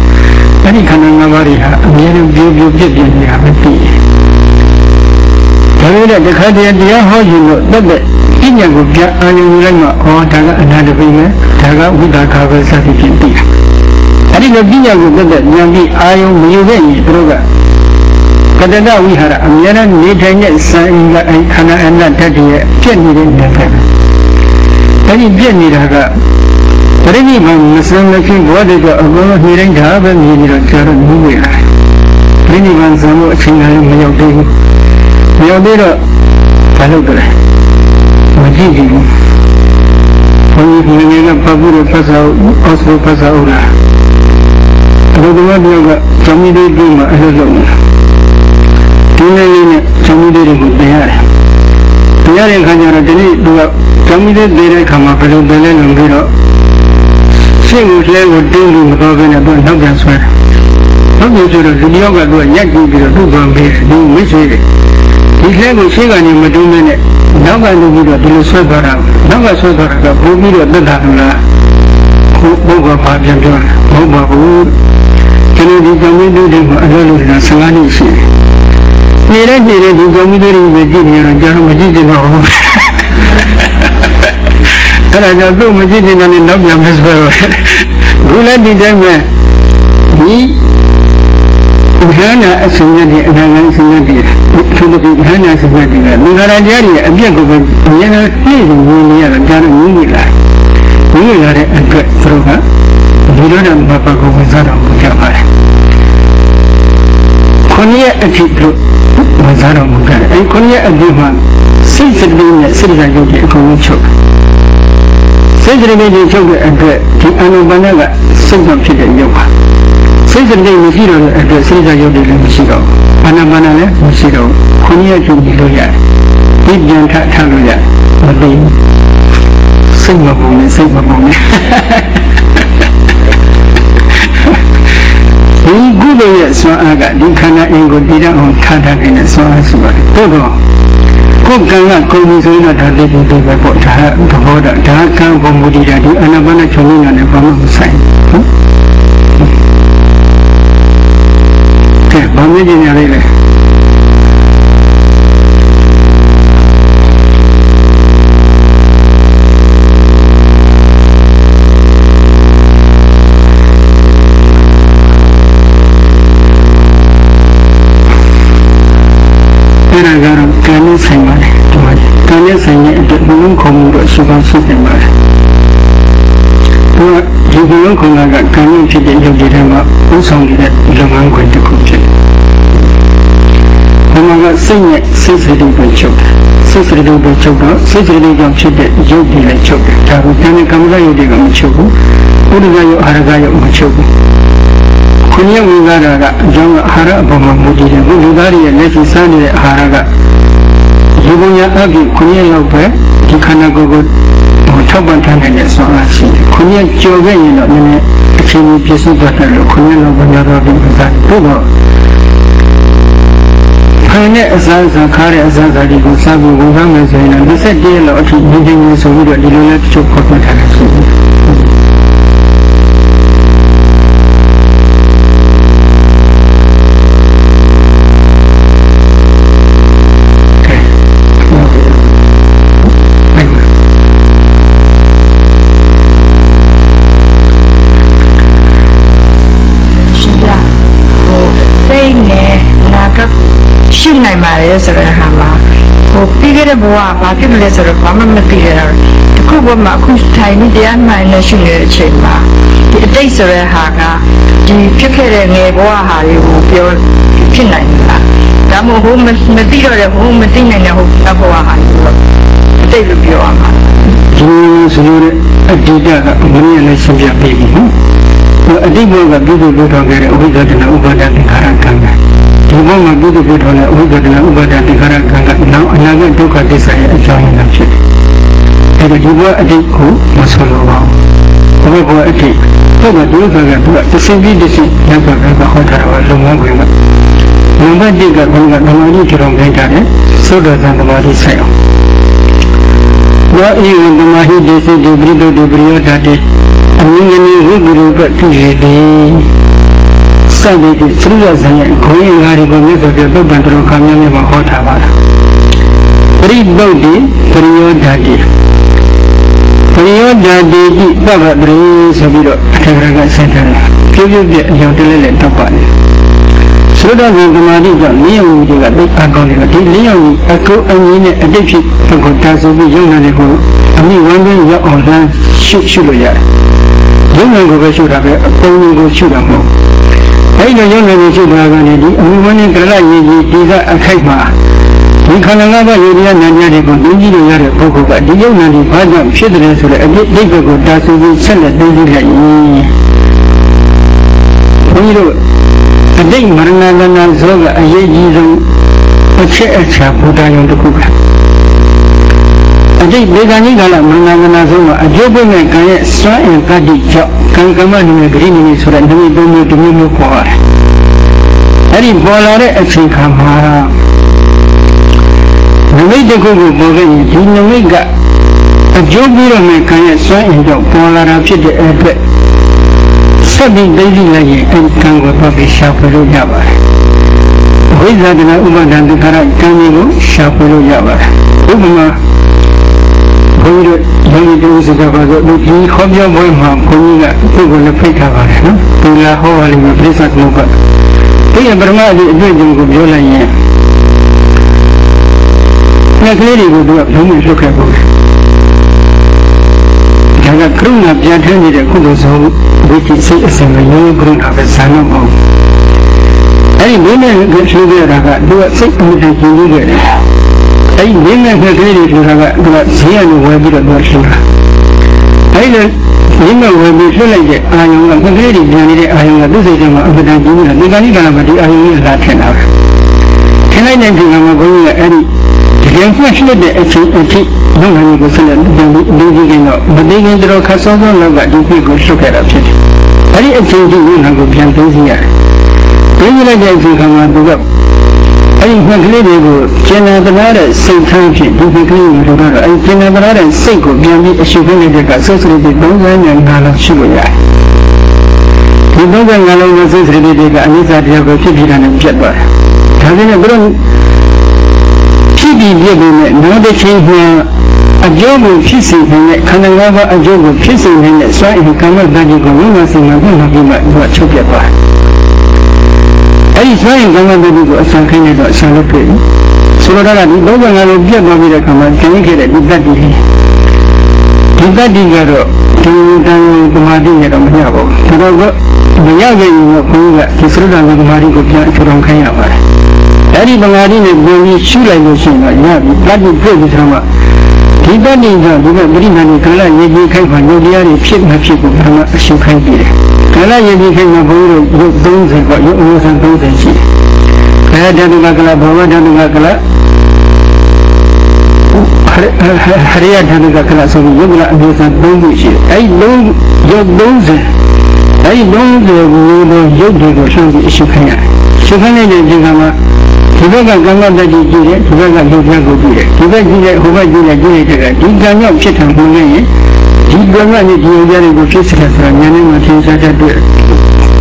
အဲ့ဒီခန္ဓာ၅ပါးတွေဟာအမြဲတမ်းပြိုးပြိုးပြည့်ပြည့်နေတာပဲသိတယ်ဒါပေမဲ့တခါတည်းတရားဟောရင်တော့တက်တဲ့ပညာကိုပြအာရုံယူလိုက်မှဩဒါကအနာတပိပဲဒါကဝိဒါခါပဲစသဖြင့်သိတယ် အဲ့ဒီလိုပညာကိုတက်တဲ့ဉာဏ်ပြီးအာယုံမယူတဲ့ရင်သူတို့ကကတတဝိဟာရအမြဲတမ်းနေထိုင်တဲ့စံအင်ကအဲခန္ဓာအနတ္တတည်းရဲ့ပြည့်နေတဲ့ဉာဏ်ပဲအဲ့ဒီပြည့်နေတာကပရိနိဗ္ဗာန်မစံမဖြစ်ဘောဓိကအကုန်လုံးနေတိုင်းဒါပဲမြင်ပြီးတော့ကြာတော့မြင်နေလာပရိနိဗ္ဗာန်ဇံလို့အချိန်ကလည်းမရောက်သေးဘူးမရောက်သေးတော့ဘာလုပ်ကြလဲမကြည့်ကြည့်ဘူးဘုန်းကြီးငယ်ငယ်ကပတ်ဖို့ဖတ်စာအောက်ဆိုဖတ်စာဦးလား ဘုရားပြောကဇမီလေးပြီးမှအဲ့လိုလုပ်နေတာဒီနေ့လေးနဲ့ဇမီလေးတွေကိုတင်ရတယ်တင်ရတဲ့ခါကျတော့ဒီနေ့သူကဇမီလေးတင်တဲ့ခါမှာဘယ်လိုတင်လဲလို့ပြီးတော့ရှင်းကိုလဲကိုတင်းလို့မတော်ဘဲနဲ့သူကနောက်ပြန်ဆွဲတယ်နောက်ပြန်ဆိုတော့လူတယောက်ကသူကရက်ကြည့်ပြီးတော့သူ့ကမေးတယ်ဒီမိတ်ဆွေတွေဒီလဲကိုရှင်းကနေမတွန်းနဲ့နောက်ကနေပြီးတော့ဒီလိုဆွဲသွားတာနောက်ကဆွဲသွားတာကဘိုးပြီးတော့တက်တာလားခုဘုရားပါပြန်ပြောတယ်မဟုတ်ပါဘူး ကျွန်တော်ဒီကောင်းကြီးတွေမှာအလုပ်လုပ်နေတာ15နှစ်ရှိတယ်နေတဲ့နေတဲ့ဒီကောင်းကြီးတွေပဲကြည့်နေတော့ကျွန်တော်မကြည့်ချင်တော့ဘူးအဲ့ဒါကြောင့်သူ့မကြည့်ချင်တဲ့နောက်ပြန်မယ်ဆိုတော့ခုလည်းဒီတိုင်းပဲဒီဥဒနာအစင်ရတဲ့အနာဂတ်စင်ရတဲ့သူတို့ဒီဥဒနာစင်ရတဲ့လူနာတရားတွေအပြည့်ကိုပဲအရင်ကပြည့်စုံနေရတာဒါတော့ငြင်းနေလာငြင်းနေလာတဲ့အတွက်သူတို့က ဒီလိုနဲ့မပတ်ကိုဝင်စားတော်မူကြပါတယ်ခုနှစ်ရက်အထိတို့ဝင်စားတော်မူကြတယ်အဲခုနှစ်ရက်အထိမှစိတ်စတိနဲ့စိတ်ဓာတ်ရုပ်တွေအကုန်လုံးချုပ်စိတ်စတိတွေချုပ်တဲ့အတွက်ဒီအနုပန္နကစိတ်ကဖြစ်တဲ့ရုပ်ပါစိတ်စတိမရှိတော့တဲ့အတွက်စိတ်ဓာတ်ရုပ်တွေလည်းမရှိတော့ဘာနာဘာနာလည်းမရှိတော့ခုနှစ်ရက်ချုပ်ပြီးလို့ရတယ်ဒီပြန်ထထလို့ရမသိစိတ်မပုံနဲ့စိတ်မပုံနဲ့ ဒီကုသိုလ်ရဲ့ဆွမ်းအားကဒီခန္ဓာအင်ကိုတည်တတ်အောင်ထားထားနေတဲ့ဆွမ်းအားရှိပါတယ်။သို့တော့ကိုယ်ကံကကိုယ်မူဆိုရင်တော့ဒါလေးဒီလိုပဲပေါ့ဒါသဘောတော့ဒါကံဘုံမူတည်တာဒီအနာပါနချုံနေတာနဲ့ဘာမှမဆိုင်ဘူး။ကဲဘာမြင်ကြရလဲ အဲ့ဒါကတော့ကံနဲ့ဆိုင်ပါတယ်ဒီမှာကံနဲ့ဆိုင်တဲ့အတွက်ဘုံလုံးခုံမှုတော့ရှိပါရှိနေပါတယ်ဘုရားဒီဘုံလုံးခုံကကံနဲ့ဖြစ်တဲ့ယုတ်ဒီထဲမှာဥဆောင်နေတဲ့လုပ်ငန်းခွင်တစ်ခုဖြစ်တယ်ဘုံကစိတ်နဲ့စိတ်စိတ်တွေချုပ်တယ်စိတ်စိတ်တွေချုပ်တော့စိတ်စိတ်တွေကြောင့်ဖြစ်တဲ့ယုတ်ဒီလည်းချုပ်တယ်ဒါကိုကံနဲ့ကံကယုတ်တွေကမချုပ်ဘူးဥဒ္ဒကယုတ်အာရကယုတ်မချုပ်ဘူး ခုညဝိသရာကအကြောင်းကအာဟာရအပေါ်မှာမူတည်တယ်ဘုလူသားတွေရဲ့လက်ရှိစားနေတဲ့အာဟာရကဒီပုံရအပြင်ခုညလောက်ပဲဒီခန္ဓာကိုယ်ကိုဟိုထောက်ပံ့ထားနိုင်တဲ့ဆွမ်းအားရှိတယ်ခုညကြော်ခဲ့ရင်တော့နည်းနည်းအချိန်ကြီးပြည့်စုံသွားတယ်လို့ခုညလောက်ပဲများတော့ဒီဥစ္စာတို့တော့ခိုင်တဲ့အစားအစာခါတဲ့အစားအစာတွေကိုစားဖို့ဝန်ခံမယ်ဆိုရင်လည်း21ရက်လောက်အထိငြင်းငြင်းဆိုပြီးတော့ဒီလိုလဲတချို့ဖော်ပြထားတယ် ရှိနိုင်ပါတယ်ဆိုတဲ့ဟာမှာဟိုပြီးခဲ့တဲ့ဘဝဘာဖြစ်လဲဆိုတော့ဘာမှမသိရတော့တခုဘဝမှာအခုထိုင်နေတရားမှန်နေရှိနေတဲ့အချိန်မှာဒီအတိတ်ဆိုတဲ့ဟာကဒီဖြစ်ခဲ့တဲ့ငယ်ဘဝဟာတွေကိုပြောဖြစ်နိုင်လားဒါမှမဟုတ်မသိတော့တဲ့ဟိုမသိနိုင်တဲ့ဟိုဘဝဟာတွေကိုအတိတ်လို့ပြောရမှာဒီဆိုလိုတဲ့အတ္တိတကအမင်းနဲ့ရှင်းပြပေးပြီနော်အတိတ်ဘဝကပြုစုလို့ထောင်ခဲ့တဲ့ဥပ္ပဒနာဥပါဒသင်္ခါရကံက ဒီဘဝမှာပြုစုလို့ထောင်တဲ့ဥပ္ပဒနာဥပါဒသင်္ခါရကံကနောက်အနာဂတ်ဒုက္ခသစ္စာရဲ့အကြောင်းရင်းဖြစ်တယ်။အဲဒီဒီဘဝအတိတ်ကိုမဆိုလိုပါဘူး။ဒီဘဝအတိတ်တော့ကဒုက္ခကသူကတစ်စင်းပြီးတစ်စင်းရပါပဲဟောထားတာလုံငန်းခွင်ကနံပါတ်1ကဘုရားဓမ္မကြီးကြောင့်ခိုင်းထားတယ်သုဒ္ဓသံသမာဓိဆိုင်အောင်။နောဤဝဓမ္မဟိဒေစိတိပရိတုတိပရိယောဓာတိအမြင်ငင်းဝိပုရုပတိရတိ စတဲ့သရုပ်ဇာရဲ့ခွင့်အရာတွေကိုမြတ်စွာဘုရားသုတ်တန်တော်ခါများများမှာဟောထားပါလားပရိပုတ်တိပရိယောဓာတိပရိယောဓာတိတိပပ္ပတရေဆိုပြီးတော့အထက်ကကဆက်ထားတယ်ပြုပြုပြအယောင်တလဲလဲတောက်ပါတယ်သုဒ္ဓဂံသမာဓိကြောင့်လင်းယုံကြီးကသိအကောင်းတယ်ဒီလင်းယုံကြီးအကုအငင်းနဲ့အတိတ်ဖြစ်ပုဂ္ဂိုလ်တာဆိုပြီးယုံနာတဲ့ကိုအမိဝမ်းတွင်းရောက်အောင်လမ်းရှုရှုလို့ရတယ်ယုံနာကိုပဲရှုတာပဲအပုံကိုရှုတာမဟုတ် အဲ့ဒီယုံနာကိုရှုတာကလည်းဒီအမိဝမ်းနဲ့ကလရည်ကြီးဒီကအခိုက်မှာဒီခန္ဓာငါးပါးယုံရနာညာတွေကိုသိကြည့်လို့ရတဲ့ပုဂ္ဂိုလ်ကဒီယုံနာဒီဘာကြောင့်ဖြစ်တယ်ဆိုတဲ့အပြစ်ဒိဋ္ဌိကိုတာဆိုပြီးဆက်လက်သိကြည့်လိုက်ရင်ဘုန်းကြီးတို့အတိတ်မရဏကနာဇောကအရေးကြီးဆုံးအချက်အချာဘုရားယုံတစ်ခုပဲ အတိတ်ဒေဂာနိကလမရဏကနာဇောမှာအကျိုးပေးမဲ့ကံရဲ့စွမ်းအင်တတ္တိကြောင့်ကံကမ္မနိမေဂရိနိမေဆိုတဲ့နိမိတ်သုံးမျိုးတစ်မျိုးမျိုးပေါ်ရတယ်အဲ့ဒီပေါ်လာတဲ့အချိန်ခါမှာနိမိတ်တစ်ခုကိုပေါ်ခဲ့ရင်ဒီနိမိတ်ကအကျိုးပေးရမယ့်ကံရဲ့စွမ်းအင်ကြောင့်ပေါ်လာတာဖြစ်တဲ့အတွက်ဆက်ပြီးသိသိလိုက်ရင်အဲဒီကံကိုပတ်ပြီးရှာဖွေလို့ရပါတယ်။ဝိဇာတနာဥပါဒံသခရကံကြီးကိုရှာဖွေလို့ရပါတယ်။ဥပမာဘု န်းကြီးတို့ယောဂီတို့စကားပါဆိုလူကြီးခေါ်ပြောပွဲမှာဘုန်းကြီးကသူ့ကိုလည်းဖိတ်ထားပါတယ်နော်။သူလာဟောရလိမ့်မယ်ပြိဿသမုပ္ပါ။ဒီပရမအကြီးအတွေ့အကြုံကိုပြောလိုက်ရင်ငါကလေးတွေကိုသူကဘုံမြလွတ်ခဲ့ပုံတယ်။ဒါကကရုဏာပြန်ထင်းနေတဲ့ကုသိုလ်ဆောင်ဝိတိစိတ်အစဉ်မရိုးကရုဏာပဲဇာနမဟုတ်အဲ့ဒီမင်းနဲ့ကရှိခဲ့တာကသူကစိတ်အမှုတည်ကြည့်ခဲ့တယ် အဲ့ဒီမင်းနဲ့ကလေးတွေဆိုတာကသူကဈေးရဝယ်ပြီးတော့သူရှိတာအဲ့ဒီမင်းနဲ့ဝယ်ပြီးဆွလိုက်တဲ့အာယုံကကလေးတွေပြန်နေတဲ့အာယုံကသူ့စိတ်ထဲမှာအမှန်တန်ကြီးနေတာဒီကနေ့ကလည်းမဒီအာယုံကြီးလာထင်တာပဲထင်လိုက်တဲ့ချိန်မှာဘုန်းကြီးကအဲ့ဒီဒီကံဖတ်ရှိတဲ့အချိန်အထိနောက်လာကိုဆက်လက်ပြန်ပြီးလူကြီးကတော့မသိခင်တော်ခတ်စောစောလောက်ကဒီဖြစ်ကိုရှုပ်ခဲ့တာဖြစ်တယ်။အဲဒီအချိန်ထိနာကိုပြန်သိသိရတယ်။သိသိလိုက်တဲ့အချိန်ခါမှာသူက အဲဒီမှကလေးတွေကိုကျင်နာတနာတဲ့စိတ်ထားဖြင့်ဒီကလေးတွေတော့အဲဒီကျင်နာတနာတဲ့စိတ်ကိုပြန်ပြီးအရှုပ်ခဲ့တဲ့ကဆက်စရိတိသုံးဆန်းနဲ့ငါလောက်ရှိလို့ရတယ်။ဒီသုံးဆန်းငါလောက်နဲ့ဆက်စရိတိတွေကအနိစ္စတရားကိုဖြစ်ပြီးတာနဲ့ပြတ်သွားတယ်။ဒါပေမဲ့ဘုရားဖြစ်ပြီးပြည့်ပြီးနဲ့နောက်တစ်ချိန်မှာအကျိုးကိုဖြစ်စေတဲ့ခန္ဓာငါးပါးအကျိုးကိုဖြစ်စေတဲ့စွမ်းအင်ကမ္မတတိကိုဝိမာစီမှာပြုလုပ်ပြီးမှသူကချုပ်ပြတ်သွားတယ်။ အဲဒီစွမ်းအင်ကမ္မတတိကိုအစံခိုင်းနေတော့အစံလုပ်ပြီ။ဆိုတော့ကဒီလောကငါလိုပြတ်သွားပြီးတဲ့ခါမှာကျင်းခဲ့တဲ့ဒီတတ္တိဒီတတ္တိကတော့ဒီတန်သမာဓိနဲ့တော့မရပါဘူး။ဒါတော့မရခဲ့ရင်တော့ဘုန်းကြီးကဒီသရဏသမာဓိကိုပြန်ထူထောင်ခိုင်းရပါတယ်။အဲဒီသမာဓိနဲ့ပြန်ပြီးရှုလိုက်လို့ရှိရင်တော့ရပြီတတ္တိပြည့်ပြီးဆိုတော့ ဒီတတ်နေကဒီကပရိမာဏကာလရေကြီးခိုက်ပါညုတ်တရားတွေဖြစ်မဖြစ်ကိုဘာမှအရှုခိုင်းပြီးတယ်။ကာလရေကြီးခိုက်မှာဘုန်းကြီးတို့ရုပ်30ပေါ့ရုပ်အမျိုးဆန်30ရှိတယ်။ကာယဓာတုကကလဘဝဓာတုကကလဟရိယဓာတုကကလဆိုပြီးရုပ်ကအမျိုးဆန်30ရှိတယ်။အဲဒီလုံးရုပ်30အဲဒီလုံး30ကိုရုပ်တွေကိုရှင်းပြီးအရှုခိုင်းရတယ်။ရှုခိုင်းတဲ့ဒီကမှာ ဒီဘက်ကကံကတည်းကကြည့်တယ်ဒီဘက်ကလူပြကိုကြည့်တယ်ဒီဘက်ကြည့်တယ်ဟိုဘက်ကြည့်တယ်ကြည့်တဲ့ကဒီကံကြောင့်ဖြစ်ထံမှုနေရင်ဒီကံကနဲ့ဒီကြတဲ့ကိုဖြစ်စတယ်ဆိုတာဉာဏ်နဲ့မှသင်စားတတ်တဲ့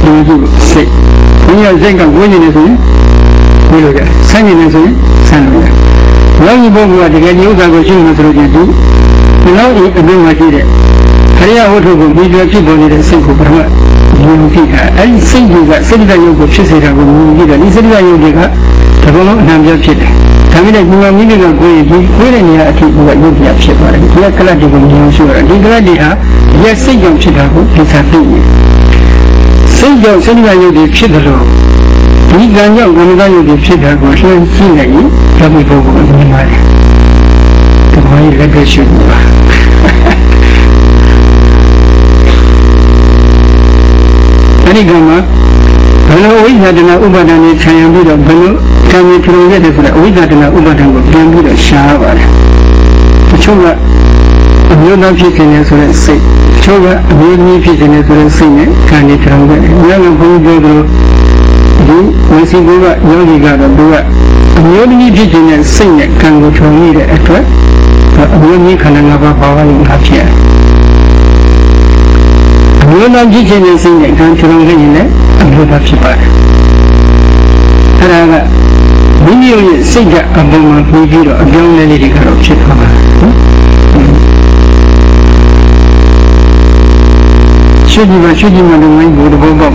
ဒီလိုစိတ်ဘုရားစိတ်ကဝိညာဉ်နဲ့ဆိုရင်ဝိလို့ရဆန်းနေတယ်ဆိုရင်ဆန်းလို့ရလောကီဘုရားတကယ်ဒီဥစ္စာကိုရှင်းမှဆိုလို့ချင်းဒီနောက်ဤအပြင်မှာရှိတဲ့ခရိယဝတ္ထုကိုပြီးပြဖြစ်ပေါ်နေတဲ့စိတ်ကိုပထမမြင်ကြည့်တာအဲဒီစိတ်ကစိတ်တရုပ်ကိုဖြစ်စေတာကိုမြင်ကြည့်တယ်ဒီစိတ်တရုပ်တွေက အကုန်လုံးအနှံပြဖြစ်တယ်ဒါမိတဲ့ညီမမိမိကကိုယ်ကိုကိုယ်တဲ့နေရာအထိကရုပ်ပြဖြစ်သွားတယ်ဒီကလတ်တွေကိုမြင်ရှိရတာဒီကလတ်တွေဟာရက်စိတ်ကြောင့်ဖြစ်တာကိုသင်္ခါသိနေစိတ်ကြောင့်စိတ်ကရုပ်တွေဖြစ်တယ်လို့ဒီကံကြောင့်ကံကရုပ်တွေဖြစ်တာကိုရှင်းကြည့်လိုက်ရင်ဓမ္မဘုံကိုမြင်ပါတယ်ဒီမှာလက်တွေ့ရှိပါအဲ့ဒီကံမှာ ဘယ်လိုအဝိဇ္ဇာတနာဥပါဒဏ်နဲ့ခြံရပြီးတော့ဘယ်လိုကံကြီးထူရတယ်ဆိုတော့အဝိဇ္ဇာတနာဥပါဒဏ်ကိုပြန်ပြီးတော့ရှားပါတယ်တချို့ကအမျိုးသားဖြစ်ခြင်းနဲ့ဆိုတဲ့စိတ်တချို့ကအမျိုးသမီးဖြစ်ခြင်းနဲ့ဆိုတဲ့စိတ်နဲ့ကံကြီးထူရတယ်။ဘုရားကဘုန်းကြီးပြောတယ်ဒီဝစီဘုရားယောဂီကတော့သူကအမျိုးသမီးဖြစ်ခြင်းနဲ့စိတ်နဲ့ကံကိုထုံနေတဲ့အတွက်အမျိုးသမီးခန္ဓာ၅ပါးပါဝင်တာဖြစ်တယ်။အမျိုးသားဖြစ်ခြင်းနဲ့စိတ်နဲ့ကံထုံနေရင်လည်း အမျိုးသားဖြစ်ပါတယ်။အဲဒါကမိမိရဲ့စိတ်ကအပေါ်မှာပြီးပြီးတော့အပြောင်းလဲလေးတွေကတော့ဖြစ်သွားမှာနော်။ရှိကြည့်ပါရှိကြည့်မှတော့ဝိုင်းဘုရားဘောပေါက်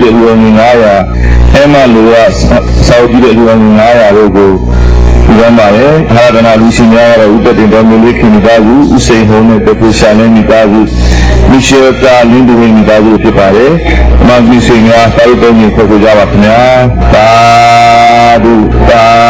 ပြီးတဲ့လူဝင်900အဲမှလူကစောက်ပြီးတဲ့လူဝင်900တို့ကိုဒီကမှာလေအာရဒနာလူရှင်များကတော့ဥပဒေတော်မျိုးလေးခင်မိသားစုဥစိန်ဟုံးနဲ့တပူရှာနဲ့မိသားစုမိရှေတာလင်းတူဝင်မိသားစုဖြစ်ပါတယ်။အမှန်ကြီးစိန်များစာရုပ်တော်ကြီးဖွဲ့ကြပါခင်ဗျာ။သာဓုသာ